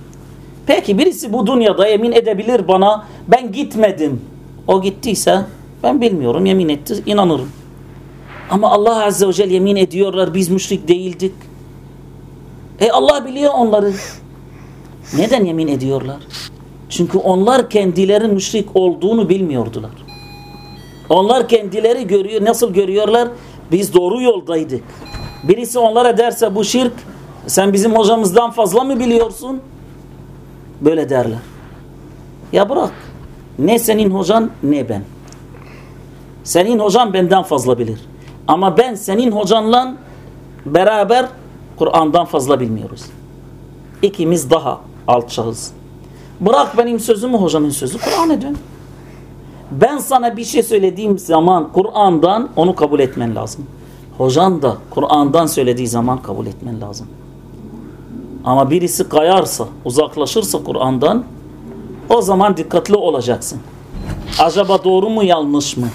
Peki birisi bu dünyada yemin edebilir bana ben gitmedim. O gittiyse ben bilmiyorum yemin etti inanırım. Ama Allah Azze ve Celle yemin ediyorlar biz müşrik değildik. E Allah biliyor onları. Neden yemin ediyorlar? Çünkü onlar kendilerin müşrik olduğunu bilmiyordular. Onlar kendileri görüyor. Nasıl görüyorlar? Biz doğru yoldaydık. Birisi onlara derse bu şirk sen bizim hocamızdan fazla mı biliyorsun? Böyle derler. Ya bırak. Ne senin hocan ne ben. Senin hocan benden fazla bilir. Ama ben senin hocanla beraber Kur'an'dan fazla bilmiyoruz. İkimiz daha alçağız. Bırak benim sözümü hocanın sözü Kur'an'a dön. Ben sana bir şey söylediğim zaman Kur'an'dan onu kabul etmen lazım. Hocan da Kur'an'dan söylediği zaman kabul etmen lazım. Ama birisi kayarsa, uzaklaşırsa Kur'an'dan o zaman dikkatli olacaksın. Acaba doğru mu yanlış mı?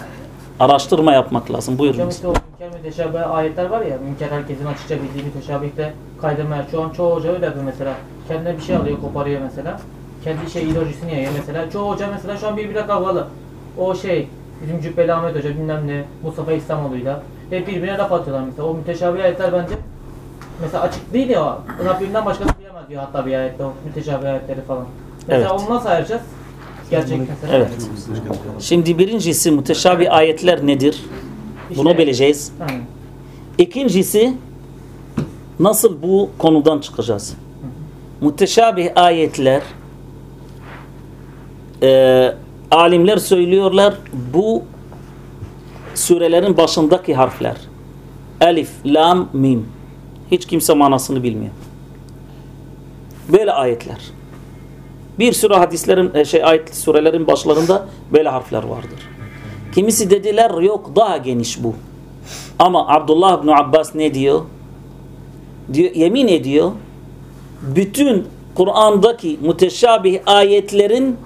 Araştırma yapmak lazım. Buyurun. Hocam münker müteşabih ayetler var ya, münker herkesin açıkça bildiği müteşabihte kaydırmaya. Şu an çoğu hoca öyle yapıyor mesela. Kendine bir şey alıyor, koparıyor mesela. Kendi şey ideolojisini yayıyor mesela. Çoğu hoca mesela şu an birbirine kavgalı. O şey, bizim Cübbeli Ahmet Hoca bilmem ne, Mustafa İslamoğlu'yla. Hep birbirine laf atıyorlar mesela. O müteşabih ayetler bence mesela açık değil ya. Rabbimden başkası bilemez diyor hatta bir ayette o müteşabih ayetleri falan. Mesela Evet. onu nasıl ayıracağız? Evet. Şimdi birincisi müteşabih ayetler nedir? Bunu bileceğiz. İkincisi nasıl bu konudan çıkacağız? Müteşabih ayetler e, alimler söylüyorlar bu surelerin başındaki harfler. Elif, lam, mim. Hiç kimse manasını bilmiyor. Böyle ayetler. Bir sürü hadislerin e, şey ayet surelerin başlarında böyle harfler vardır. Kimisi dediler yok daha geniş bu. Ama Abdullah ibn Abbas ne diyor? diyor yemin ediyor bütün Kur'an'daki müteşabih ayetlerin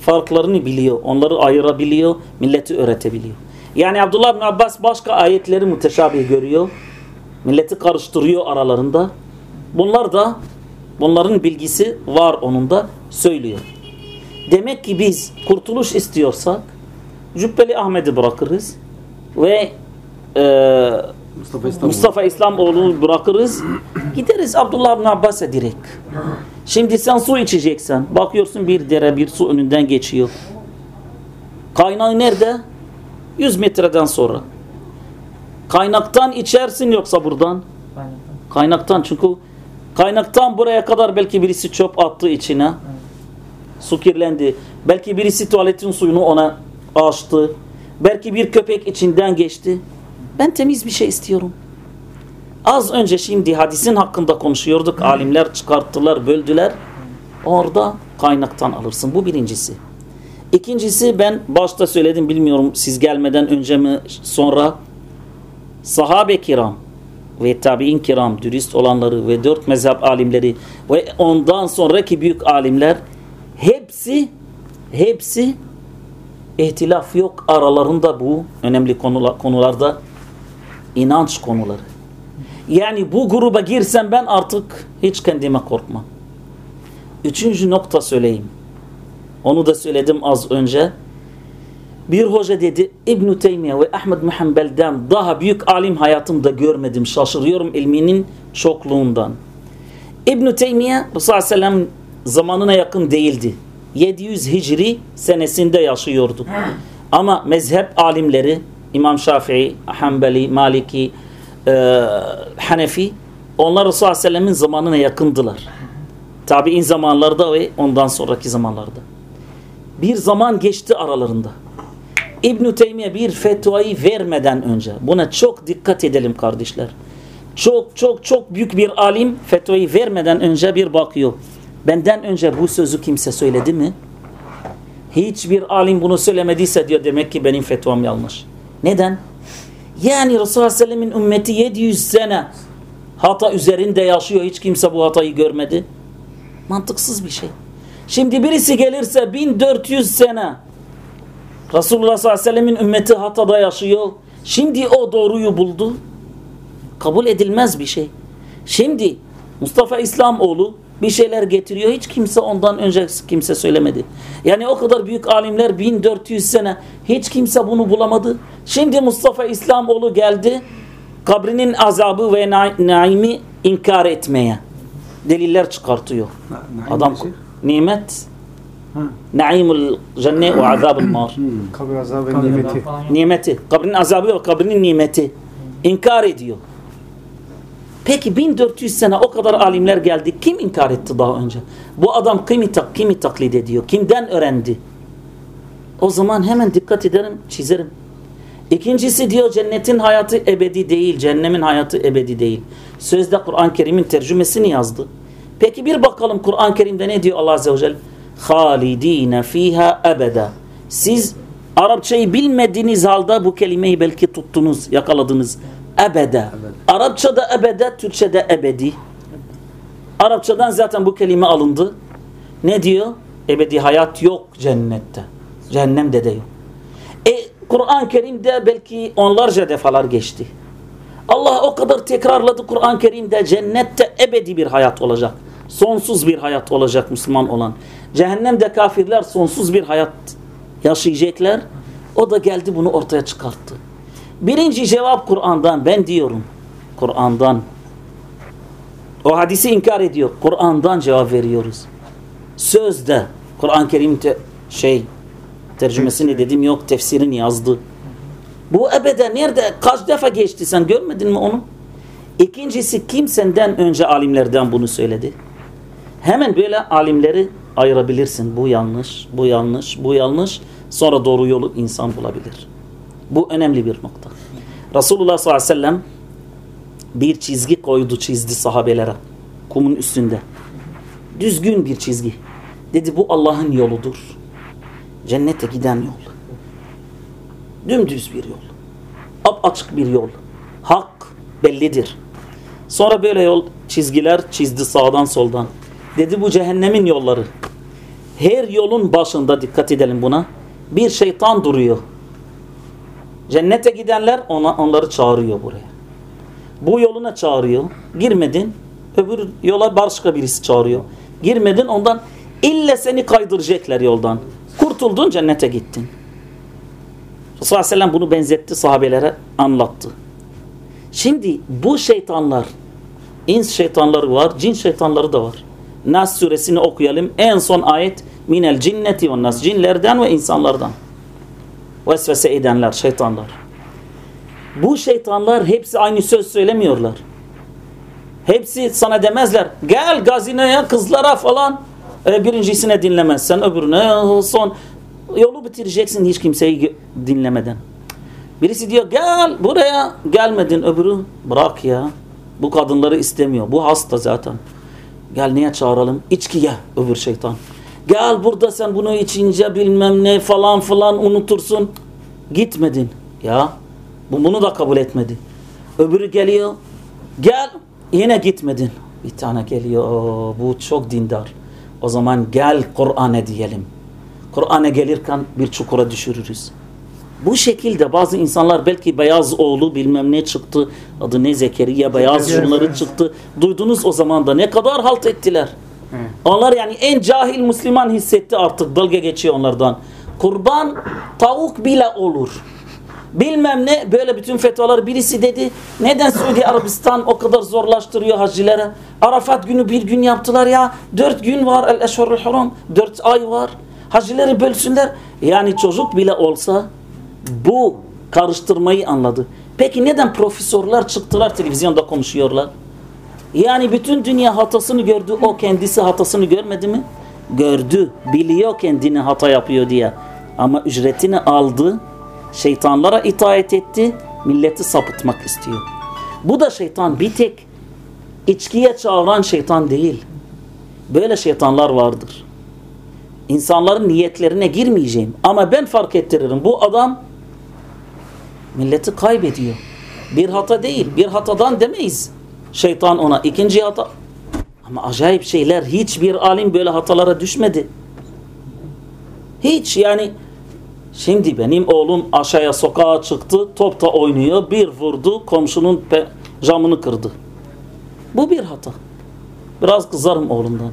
farklarını biliyor. Onları ayırabiliyor, milleti öğretebiliyor. Yani Abdullah bin Abbas başka ayetleri müteşabih görüyor. Milleti karıştırıyor aralarında. Bunlar da bunların bilgisi var onun da söylüyor. Demek ki biz kurtuluş istiyorsak Cübbeli Ahmet'i bırakırız ve eee Mustafa İstanbul. Mustafa İslamoğlu'nu bırakırız. Gideriz Abdullah bin Abbas'a direkt. Şimdi sen su içeceksen. Bakıyorsun bir dere bir su önünden geçiyor. Kaynağı nerede? 100 metreden sonra. Kaynaktan içersin yoksa buradan. Kaynaktan çünkü kaynaktan buraya kadar belki birisi çöp attı içine. Su kirlendi. Belki birisi tuvaletin suyunu ona açtı. Belki bir köpek içinden geçti. Ben temiz bir şey istiyorum. Az önce şimdi hadisin hakkında konuşuyorduk. Alimler çıkarttılar, böldüler. Orada kaynaktan alırsın. Bu birincisi. İkincisi ben başta söyledim bilmiyorum siz gelmeden önce mi sonra sahabe kiram ve tabi'in kiram dürüst olanları ve dört mezhep alimleri ve ondan sonraki büyük alimler hepsi hepsi ihtilaf yok aralarında bu önemli konular, konularda inanç konuları. Yani bu gruba girsem ben artık hiç kendime korkmam. Üçüncü nokta söyleyeyim. Onu da söyledim az önce. Bir hoca dedi İbn Teymiye ve Ahmed Muhammed'den daha büyük alim hayatımda görmedim. Şaşırıyorum ilminin çokluğundan. İbn Teymiye Resulullah Sellem zamanına yakın değildi. 700 Hicri senesinde yaşıyordu. Ama mezhep alimleri İmam Şafii, Hanbeli, Maliki, e, Hanefi onlar Resulullah Sellem'in zamanına yakındılar. Tabi'in zamanlarda ve ondan sonraki zamanlarda. Bir zaman geçti aralarında. İbn Teymiye bir fetvayı vermeden önce buna çok dikkat edelim kardeşler. Çok çok çok büyük bir alim fetvayı vermeden önce bir bakıyor. Benden önce bu sözü kimse söyledi mi? Hiçbir alim bunu söylemediyse diyor demek ki benim fetvam yanlış. Neden? Yani Resulullah Sellem'in ümmeti 700 sene hata üzerinde yaşıyor. Hiç kimse bu hatayı görmedi. Mantıksız bir şey. Şimdi birisi gelirse 1400 sene Resulullah sallallahu aleyhi ve sellemin ümmeti hatada yaşıyor. Şimdi o doğruyu buldu. Kabul edilmez bir şey. Şimdi Mustafa İslamoğlu bir şeyler getiriyor. Hiç kimse ondan önce kimse söylemedi. Yani o kadar büyük alimler 1400 sene hiç kimse bunu bulamadı. Şimdi Mustafa İslamoğlu geldi kabrinin azabı ve na naimi inkar etmeye. Deliller çıkartıyor. Na- Adam naim nimet. Naimul cennet ve azabul nar. Kabir azabı nimeti. Nimeti. Kabrin azabı ve kabrin nimeti. İnkar ediyor. Peki 1400 sene o kadar alimler geldi. Kim inkar etti daha önce? Bu adam kimi, tak, kimi taklit ediyor? Kimden öğrendi? O zaman hemen dikkat ederim, çizerim. İkincisi diyor cennetin hayatı ebedi değil, cehennemin hayatı ebedi değil. Sözde Kur'an-ı Kerim'in tercümesini yazdı. Peki bir bakalım Kur'an-ı Kerim'de ne diyor Allah Azze ve Celle? Halidine fiha ebeda. Siz Arapçayı bilmediğiniz halde bu kelimeyi belki tuttunuz, yakaladınız. Ebede. Arapçada ebede, Türkçede ebedi. Arapçadan zaten bu kelime alındı. Ne diyor? Ebedi hayat yok cennette. Cehennemde de yok. E Kur'an-ı Kerim'de belki onlarca defalar geçti. Allah o kadar tekrarladı Kur'an-ı Kerim'de cennette ebedi bir hayat olacak. Sonsuz bir hayat olacak Müslüman olan. Cehennemde kafirler sonsuz bir hayat yaşayacaklar. O da geldi bunu ortaya çıkarttı. Birinci cevap Kur'an'dan ben diyorum. Kur'an'dan. O hadisi inkar ediyor. Kur'an'dan cevap veriyoruz. Sözde Kur'an-ı Kerim te- şey tercümesini dedim yok tefsirini yazdı. Bu ebede nerede kaç defa geçti sen görmedin mi onu? İkincisi kim senden önce alimlerden bunu söyledi? Hemen böyle alimleri ayırabilirsin. Bu yanlış, bu yanlış, bu yanlış. Sonra doğru yolu insan bulabilir. Bu önemli bir nokta. Resulullah sallallahu aleyhi ve sellem bir çizgi koydu çizdi sahabelere. Kumun üstünde. Düzgün bir çizgi. Dedi bu Allah'ın yoludur. Cennete giden yol. Dümdüz bir yol. Ap açık bir yol. Hak bellidir. Sonra böyle yol çizgiler çizdi sağdan soldan. Dedi bu cehennemin yolları. Her yolun başında dikkat edelim buna. Bir şeytan duruyor. Cennete gidenler ona, onları çağırıyor buraya. Bu yoluna çağırıyor. Girmedin. Öbür yola başka birisi çağırıyor. Girmedin ondan ille seni kaydıracaklar yoldan. Kurtuldun cennete gittin. Resulullah Aleyhisselam bunu benzetti sahabelere anlattı. Şimdi bu şeytanlar ins şeytanları var, cin şeytanları da var. Nas suresini okuyalım. En son ayet minel cinneti ve nas cinlerden ve insanlardan. Vesvese edenler, şeytanlar. Bu şeytanlar hepsi aynı söz söylemiyorlar. Hepsi sana demezler. Gel gazineye, kızlara falan. E, birincisine dinlemezsen öbürüne son yolu bitireceksin hiç kimseyi dinlemeden. Birisi diyor gel buraya gelmedin öbürü bırak ya. Bu kadınları istemiyor. Bu hasta zaten. Gel niye çağıralım? İçkiye öbür şeytan. Gel burada sen bunu içince bilmem ne falan falan unutursun. Gitmedin. Ya bu bunu da kabul etmedi. Öbürü geliyor. Gel yine gitmedin. Bir tane geliyor. "Oo, bu çok dindar. O zaman gel Kur'an'a diyelim. Kur'an'a gelirken bir çukura düşürürüz. Bu şekilde bazı insanlar belki beyaz oğlu bilmem ne çıktı. Adı ne Zekeriya beyaz şunları çıktı. Duydunuz o zaman da ne kadar halt ettiler. Evet. Onlar yani en cahil Müslüman hissetti artık. Dalga geçiyor onlardan. Kurban tavuk bile olur. Bilmem ne böyle bütün fetvalar birisi dedi. Neden Suudi Arabistan o kadar zorlaştırıyor hacilere? Arafat günü bir gün yaptılar ya. Dört gün var el eşhurul hurum. Dört ay var. Hacileri bölsünler. Yani çocuk bile olsa bu karıştırmayı anladı. Peki neden profesörler çıktılar televizyonda konuşuyorlar? Yani bütün dünya hatasını gördü. O kendisi hatasını görmedi mi? Gördü. Biliyor kendini hata yapıyor diye. Ama ücretini aldı. Şeytanlara itaat etti. Milleti sapıtmak istiyor. Bu da şeytan bir tek içkiye çağıran şeytan değil. Böyle şeytanlar vardır. İnsanların niyetlerine girmeyeceğim. Ama ben fark ettiririm. Bu adam milleti kaybediyor. Bir hata değil. Bir hatadan demeyiz. Şeytan ona ikinci hata. Ama acayip şeyler. Hiçbir alim böyle hatalara düşmedi. Hiç yani şimdi benim oğlum aşağıya sokağa çıktı. Topta oynuyor. Bir vurdu. Komşunun camını kırdı. Bu bir hata. Biraz kızarım oğlumdan.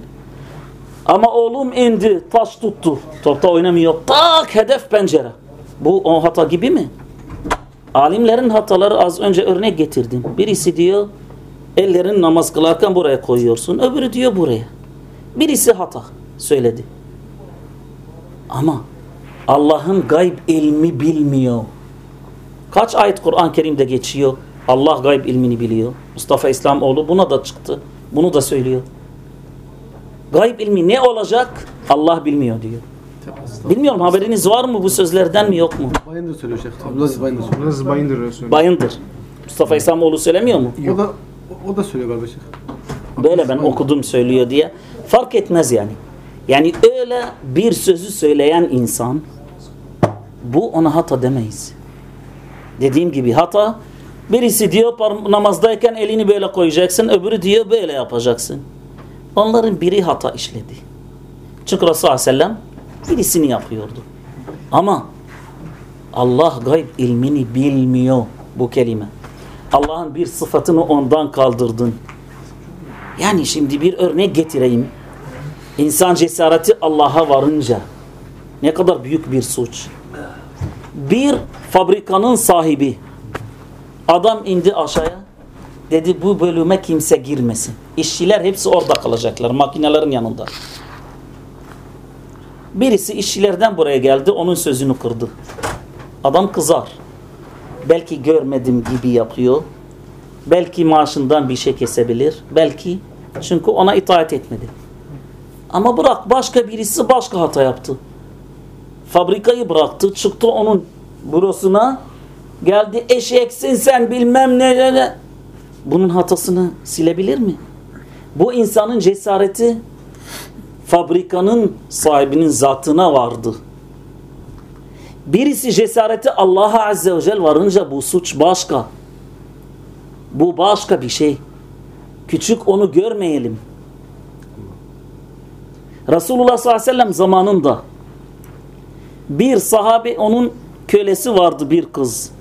Ama oğlum indi. Taş tuttu. Topta oynamıyor. Tak hedef pencere. Bu o hata gibi mi? Alimlerin hataları az önce örnek getirdim. Birisi diyor ellerin namaz kılarken buraya koyuyorsun. Öbürü diyor buraya. Birisi hata söyledi. Ama Allah'ın gayb ilmi bilmiyor. Kaç ayet Kur'an-ı Kerim'de geçiyor? Allah gayb ilmini biliyor. Mustafa İslamoğlu buna da çıktı. Bunu da söylüyor. Gayb ilmi ne olacak? Allah bilmiyor diyor. Bilmiyorum haberiniz var mı bu sözlerden mi yok mu? Bayındır söylüyor Şeyh. Abdülaziz Bayındır söylüyor. Burası Bayındır Resulü. Bayındır. Mustafa İslamoğlu söylemiyor mu? O da o da söylüyor galiba Şeyh. Böyle ben okudum söylüyor diye. Fark etmez yani. Yani öyle bir sözü söyleyen insan bu ona hata demeyiz. Dediğim gibi hata birisi diyor namazdayken elini böyle koyacaksın öbürü diyor böyle yapacaksın. Onların biri hata işledi. Çünkü Resulullah Aleyhisselam birisini yapıyordu. Ama Allah gayb ilmini bilmiyor bu kelime. Allah'ın bir sıfatını ondan kaldırdın. Yani şimdi bir örnek getireyim. İnsan cesareti Allah'a varınca ne kadar büyük bir suç. Bir fabrikanın sahibi adam indi aşağıya dedi bu bölüme kimse girmesin. İşçiler hepsi orada kalacaklar makinelerin yanında. Birisi işçilerden buraya geldi onun sözünü kırdı. Adam kızar. Belki görmedim gibi yapıyor. Belki maaşından bir şey kesebilir. Belki çünkü ona itaat etmedi. Ama bırak başka birisi başka hata yaptı. Fabrikayı bıraktı. Çıktı onun bürosuna. Geldi eşeksin sen bilmem ne. ne. Bunun hatasını silebilir mi? Bu insanın cesareti fabrikanın sahibinin zatına vardı. Birisi cesareti Allah'a Azze ve Celle varınca bu suç başka. Bu başka bir şey. Küçük onu görmeyelim. Resulullah sallallahu aleyhi ve sellem zamanında bir sahabe onun kölesi vardı bir kız.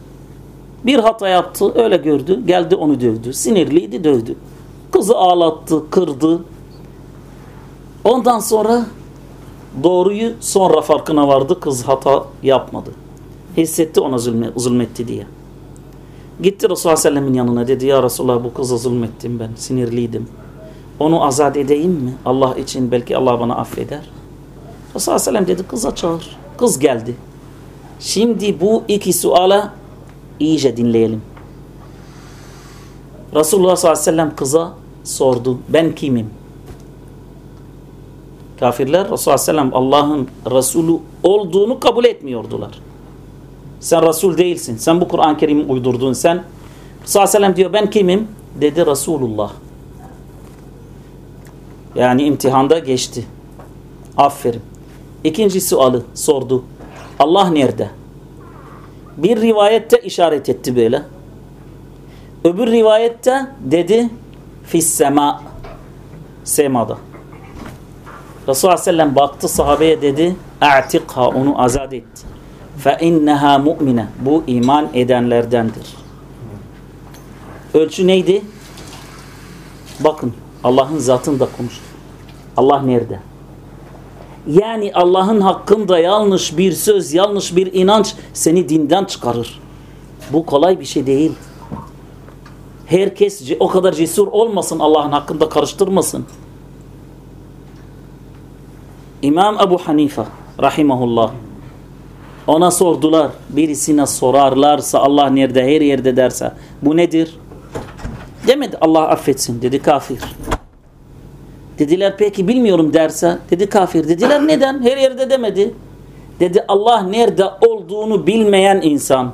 Bir hata yaptı öyle gördü geldi onu dövdü. Sinirliydi dövdü. Kızı ağlattı kırdı. Ondan sonra doğruyu sonra farkına vardı kız hata yapmadı. Hissetti ona zulme, zulmetti diye. Gitti Resulullah Sellem'in yanına dedi ya Resulullah bu kıza zulmettim ben sinirliydim. Onu azat edeyim mi? Allah için belki Allah bana affeder. Resulullah Sellem dedi kıza çağır. Kız geldi. Şimdi bu iki suala iyice dinleyelim. Resulullah sallallahu aleyhi ve sellem kıza sordu. Ben kimim? Kafirler Resulullah sallallahu aleyhi ve sellem Allah'ın Resulü olduğunu kabul etmiyordular. Sen Resul değilsin. Sen bu Kur'an-ı Kerim'i uydurdun. Sen sallallahu aleyhi ve sellem diyor ben kimim? Dedi Resulullah. Yani imtihanda geçti. Aferin. İkinci sualı sordu. Allah nerede? Bir rivayette işaret etti böyle. Öbür rivayette dedi fis sema semada. Resulullah sellem baktı sahabeye dedi a'tikha onu azat et. Fe inneha mu'mine. Bu iman edenlerdendir. Ölçü neydi? Bakın Allah'ın zatını konuştu. Allah nerede? Yani Allah'ın hakkında yanlış bir söz, yanlış bir inanç seni dinden çıkarır. Bu kolay bir şey değil. Herkes o kadar cesur olmasın Allah'ın hakkında karıştırmasın. İmam Ebu Hanife rahimahullah ona sordular. Birisine sorarlarsa Allah nerede her yerde derse bu nedir? Demedi Allah affetsin dedi kafir. Dediler peki bilmiyorum derse dedi kafir. Dediler neden? Her yerde demedi. Dedi Allah nerede olduğunu bilmeyen insan.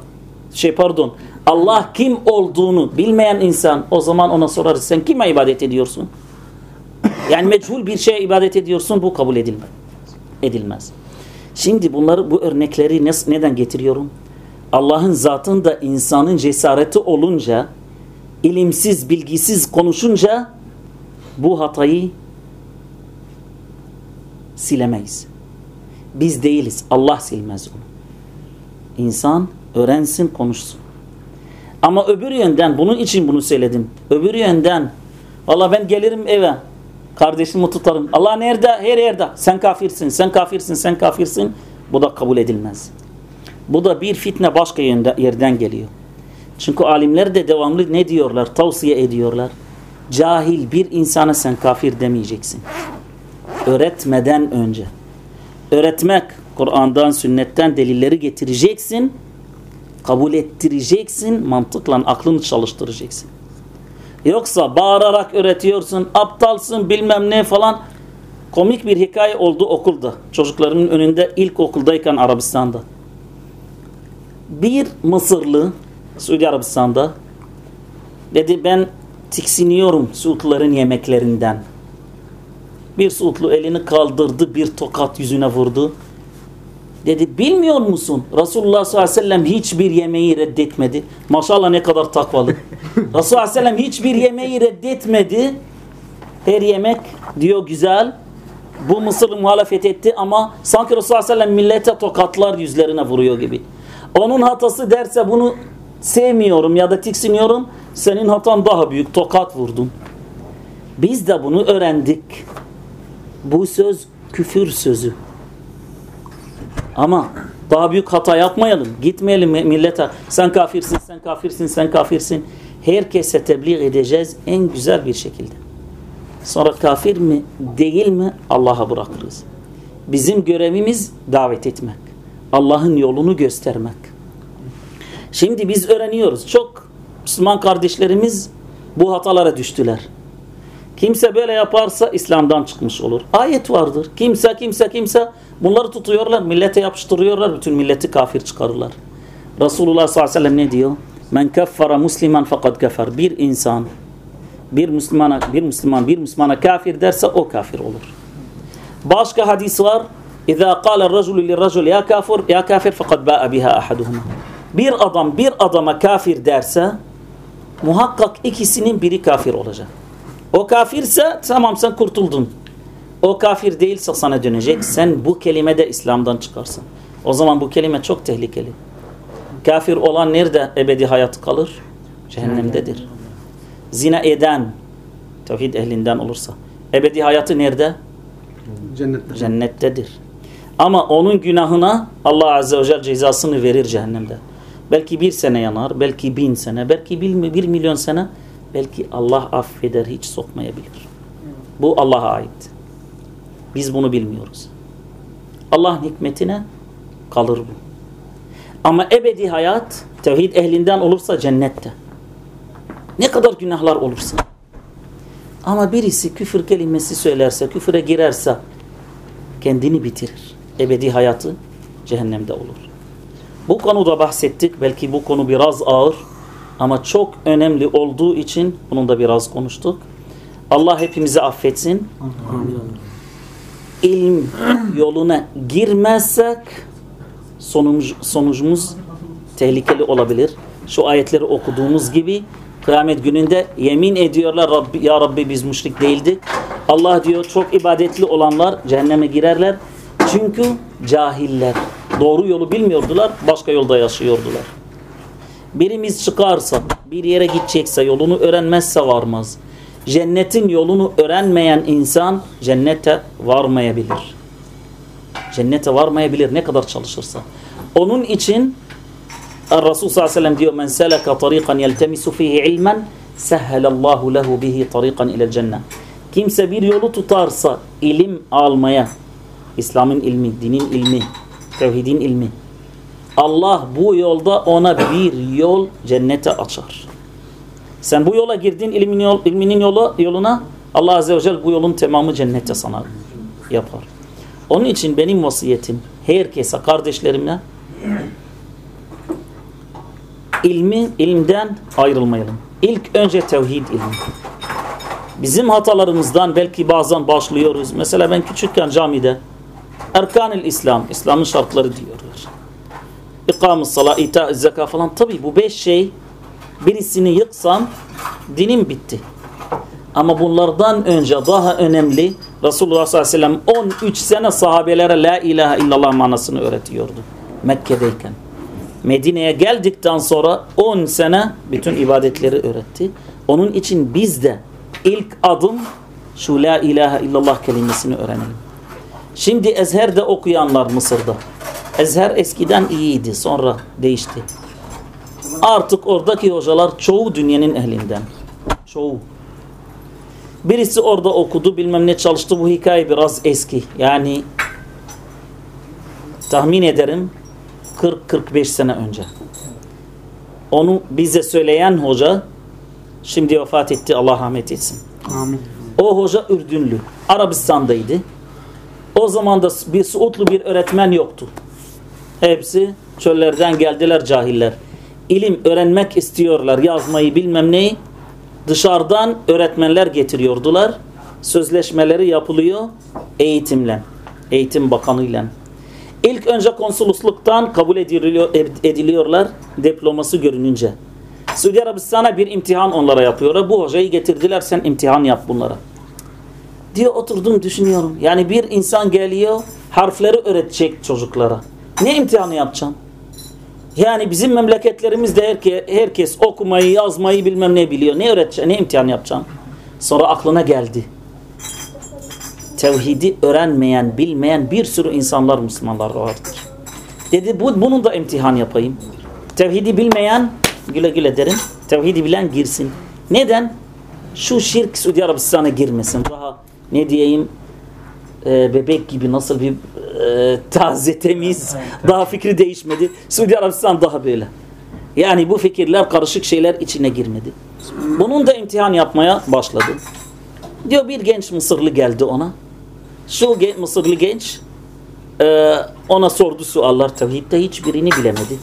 Şey pardon. Allah kim olduğunu bilmeyen insan o zaman ona sorarız. Sen kime ibadet ediyorsun? Yani meçhul bir şeye ibadet ediyorsun bu kabul edilmez. Şimdi bunları bu örnekleri neden getiriyorum? Allah'ın zatında insanın cesareti olunca ilimsiz, bilgisiz konuşunca bu hatayı silemeyiz. Biz değiliz. Allah silmez onu. İnsan öğrensin, konuşsun. Ama öbür yönden, bunun için bunu söyledim. Öbür yönden, valla ben gelirim eve, kardeşimi tutarım. Allah nerede? Her yerde. Sen kafirsin, sen kafirsin, sen kafirsin. Bu da kabul edilmez. Bu da bir fitne başka yerden geliyor. Çünkü alimler de devamlı ne diyorlar? Tavsiye ediyorlar. Cahil bir insana sen kafir demeyeceksin. Öğretmeden önce. Öğretmek, Kur'an'dan, sünnetten delilleri getireceksin. Kabul ettireceksin. Mantıkla aklını çalıştıracaksın. Yoksa bağırarak öğretiyorsun, aptalsın bilmem ne falan. Komik bir hikaye oldu okulda. Çocuklarımın önünde ilk okuldayken Arabistan'da. Bir Mısırlı Suudi Arabistan'da dedi ben tiksiniyorum Suudluların yemeklerinden. Bir Suudlu elini kaldırdı bir tokat yüzüne vurdu. Dedi bilmiyor musun? Resulullah sallallahu aleyhi ve sellem hiçbir yemeği reddetmedi. Maşallah ne kadar takvalı. Resulullah sallallahu aleyhi ve sellem hiçbir yemeği reddetmedi. Her yemek diyor güzel. Bu Mısır muhalefet etti ama sanki Resulullah sallallahu aleyhi ve sellem millete tokatlar yüzlerine vuruyor gibi. Onun hatası derse bunu sevmiyorum ya da tiksiniyorum. Senin hatan daha büyük. Tokat vurdum. Biz de bunu öğrendik. Bu söz küfür sözü. Ama daha büyük hata yapmayalım. Gitmeyelim millete. Sen kafirsin, sen kafirsin, sen kafirsin. Herkese tebliğ edeceğiz en güzel bir şekilde. Sonra kafir mi değil mi Allah'a bırakırız. Bizim görevimiz davet etmek. Allah'ın yolunu göstermek. Şimdi biz öğreniyoruz. Çok Müslüman kardeşlerimiz bu hatalara düştüler. Kimse böyle yaparsa İslam'dan çıkmış olur. Ayet vardır. Kimse kimse kimse bunları tutuyorlar, millete yapıştırıyorlar, bütün milleti kafir çıkarırlar. Resulullah sallallahu aleyhi ve sellem ne diyor? Men keffara musliman fakat kefer. Bir insan bir Müslümana bir Müslüman bir Müslümana kafir derse o kafir olur. Başka hadis var. İza qala er-raculu lir-racul ya kafir ya kafir fakat ba'a biha ahaduhuma. Bir adam bir adama kafir derse muhakkak ikisinin biri kafir olacak. O kafirse tamam sen kurtuldun. O kafir değilse sana dönecek. Sen bu kelimede İslam'dan çıkarsın. O zaman bu kelime çok tehlikeli. Kafir olan nerede ebedi hayat kalır? Cehennemdedir. Zina eden tevhid ehlinden olursa ebedi hayatı nerede? Cennette. Cennettedir. Ama onun günahına Allah Azze ve Celle cezasını verir cehennemde. Belki bir sene yanar, belki bin sene, belki bir milyon sene belki Allah affeder hiç sokmayabilir. Bu Allah'a ait. Biz bunu bilmiyoruz. Allah'ın hikmetine kalır bu. Ama ebedi hayat tevhid ehlinden olursa cennette. Ne kadar günahlar olursa. Ama birisi küfür kelimesi söylerse, küfüre girerse kendini bitirir. Ebedi hayatı cehennemde olur. Bu konuda bahsettik. Belki bu konu biraz ağır ama çok önemli olduğu için bunun da biraz konuştuk. Allah hepimizi affetsin. İlm yoluna girmezsek sonuç, sonucumuz tehlikeli olabilir. Şu ayetleri okuduğumuz gibi kıyamet gününde yemin ediyorlar Rabbi, Ya Rabbi biz müşrik değildik. Allah diyor çok ibadetli olanlar cehenneme girerler. Çünkü cahiller. Doğru yolu bilmiyordular. Başka yolda yaşıyordular. Birimiz çıkarsa, bir yere gidecekse, yolunu öğrenmezse varmaz. Cennetin yolunu öğrenmeyen insan cennete varmayabilir. Cennete varmayabilir ne kadar çalışırsa. Onun için Resul sallallahu aleyhi ve sellem diyor men seleka tariqan yeltemisu fihi ilmen sehhelallahu lehu bihi tariqan ilel cennet. Kimse bir yolu tutarsa ilim almaya İslam'ın ilmi, dinin ilmi, tevhidin ilmi Allah bu yolda ona bir yol cennete açar. Sen bu yola girdin ilmin, yol, ilminin yolu, yoluna Allah Azze ve Celle bu yolun tamamı cennete sana yapar. Onun için benim vasiyetim herkese, kardeşlerimle ilmi, ilimden ayrılmayalım. İlk önce tevhid ilmi. Bizim hatalarımızdan belki bazen başlıyoruz. Mesela ben küçükken camide Erkan-ı İslam, İslam'ın şartları diyorlar. İkamı salat, ita, zeka falan. Tabi bu beş şey birisini yıksam dinim bitti. Ama bunlardan önce daha önemli Resulullah sallallahu aleyhi ve sellem 13 sene sahabelere la ilahe illallah manasını öğretiyordu. Mekke'deyken. Medine'ye geldikten sonra 10 sene bütün ibadetleri öğretti. Onun için biz de ilk adım şu la ilahe illallah kelimesini öğrenelim. Şimdi Ezher'de okuyanlar Mısır'da. Ezher eskiden iyiydi sonra değişti. Artık oradaki hocalar çoğu dünyanın ehlinden. Çoğu. Birisi orada okudu bilmem ne çalıştı bu hikaye biraz eski. Yani tahmin ederim 40-45 sene önce. Onu bize söyleyen hoca şimdi vefat etti Allah rahmet etsin. Amin. O hoca Ürdünlü. Arabistan'daydı. O zaman da bir Suudlu bir öğretmen yoktu. Hepsi çöllerden geldiler cahiller. İlim öğrenmek istiyorlar. Yazmayı bilmem neyi. Dışarıdan öğretmenler getiriyordular. Sözleşmeleri yapılıyor eğitimle. Eğitim bakanıyla. İlk önce konsolosluktan kabul ediliyor, ediliyorlar diploması görününce. Suudi Arabistan'a bir imtihan onlara yapıyorlar. Bu hocayı getirdiler sen imtihan yap bunlara. Diyor oturdum düşünüyorum. Yani bir insan geliyor harfleri öğretecek çocuklara. Ne imtihanı yapacağım? Yani bizim memleketlerimizde herke, herkes okumayı, yazmayı bilmem ne biliyor. Ne öğreteceğim, ne imtihan yapacağım? Sonra aklına geldi. Tevhidi öğrenmeyen, bilmeyen bir sürü insanlar, Müslümanlar vardır. Dedi bu, bunun da imtihan yapayım. Tevhidi bilmeyen, güle güle derim, tevhidi bilen girsin. Neden? Şu şirk Suudi Arabistan'a girmesin. Daha ne diyeyim, e, bebek gibi nasıl bir e, taze, temiz, daha fikri değişmedi. Suudi Arabistan daha böyle. Yani bu fikirler karışık şeyler içine girmedi. Bunun da imtihan yapmaya başladı. Diyor bir genç Mısırlı geldi ona. Şu gen Mısırlı genç e, ona sordu suallar tevhidde hiçbirini bilemedi.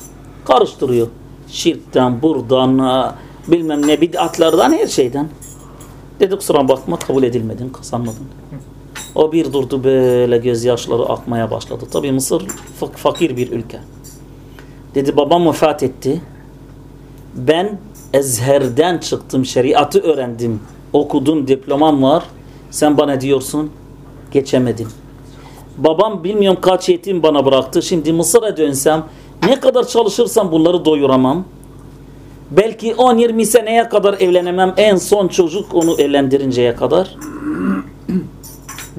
Karıştırıyor. Şirkten, buradan, e, bilmem ne bid'atlardan her şeyden. Dedi kusura bakma kabul edilmedin, kazanmadın. O bir durdu böyle gözyaşları akmaya başladı. Tabi Mısır fakir bir ülke. Dedi babam vefat etti. Ben Ezher'den çıktım, şeriatı öğrendim, okudum, diplomam var. Sen bana diyorsun geçemedin. Babam bilmiyorum kaç yetim bana bıraktı. Şimdi Mısır'a dönsem ne kadar çalışırsam bunları doyuramam. Belki 10-20 seneye kadar evlenemem. En son çocuk onu evlendirinceye kadar.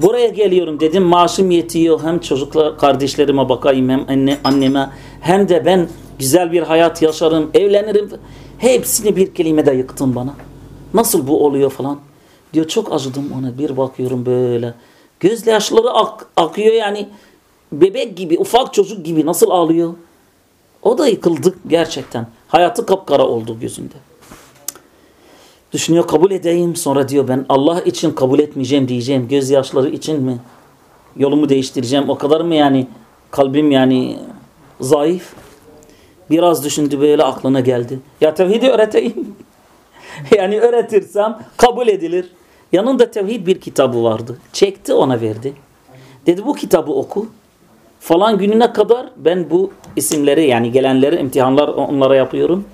Buraya geliyorum dedim. Maaşım yetiyor. Hem çocuklar kardeşlerime bakayım hem anne, anneme. Hem de ben güzel bir hayat yaşarım evlenirim. Hepsini bir kelimede yıktın bana. Nasıl bu oluyor falan? Diyor çok acıdım ona. Bir bakıyorum böyle. Gözyaşları ak akıyor yani. Bebek gibi ufak çocuk gibi nasıl ağlıyor? O da yıkıldı gerçekten. Hayatı kapkara oldu gözünde Düşünüyor kabul edeyim sonra diyor ben Allah için kabul etmeyeceğim diyeceğim gözyaşları için mi? Yolumu değiştireceğim o kadar mı yani kalbim yani zayıf? Biraz düşündü böyle aklına geldi. Ya tevhidi öğreteyim. yani öğretirsem kabul edilir. Yanında tevhid bir kitabı vardı. Çekti ona verdi. Dedi bu kitabı oku. Falan gününe kadar ben bu isimleri yani gelenleri imtihanlar onlara yapıyorum.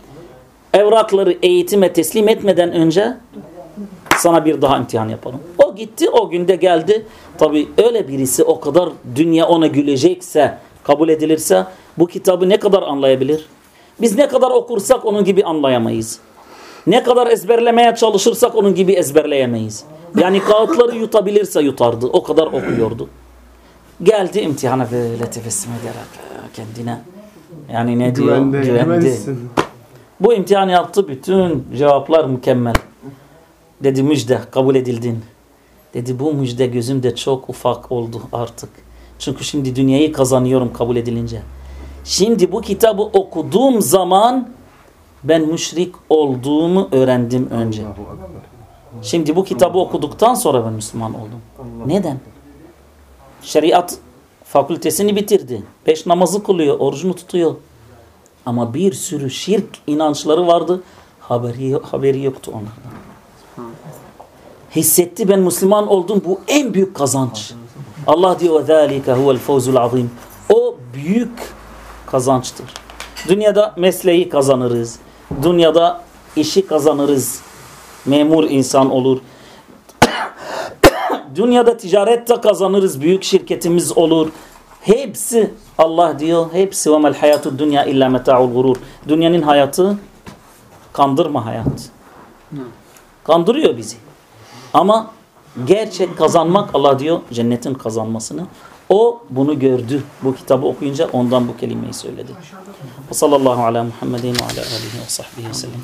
Evrakları eğitime teslim etmeden önce sana bir daha imtihan yapalım. O gitti o günde geldi. Tabi öyle birisi o kadar dünya ona gülecekse kabul edilirse bu kitabı ne kadar anlayabilir? Biz ne kadar okursak onun gibi anlayamayız. Ne kadar ezberlemeye çalışırsak onun gibi ezberleyemeyiz. Yani kağıtları yutabilirse yutardı. O kadar okuyordu. Geldi imtihana böyle tebessüm ederek kendine. Yani ne diyor? Güvende, Güvendi. güvendesin. Bu imtihanı yaptı. Bütün cevaplar mükemmel. Dedi müjde kabul edildin. Dedi bu müjde gözümde çok ufak oldu artık. Çünkü şimdi dünyayı kazanıyorum kabul edilince. Şimdi bu kitabı okuduğum zaman ben müşrik olduğumu öğrendim önce. Şimdi bu kitabı okuduktan sonra ben Müslüman oldum. Neden? Şeriat fakültesini bitirdi. Beş namazı kılıyor, orucunu tutuyor. Ama bir sürü şirk inançları vardı. Haberi, haberi yoktu onlardan. Hissetti ben Müslüman oldum. Bu en büyük kazanç. Allah diyor وَذَٰلِكَ هُوَ الْفَوْزُ الْعَظِيمُ O büyük kazançtır. Dünyada mesleği kazanırız. Dünyada işi kazanırız. Memur insan olur. Dünyada ticarette kazanırız. Büyük şirketimiz olur. Hepsi Allah diyor. Hepsi ve mel hayatu dünya illa meta'ul gurur. Dünyanın hayatı kandırma hayat. Kandırıyor bizi. Ama gerçek kazanmak Allah diyor cennetin kazanmasını. O bunu gördü. Bu kitabı okuyunca ondan bu kelimeyi söyledi. Sallallahu ala Muhammedin ve ala alihi ve sahbihi sellem.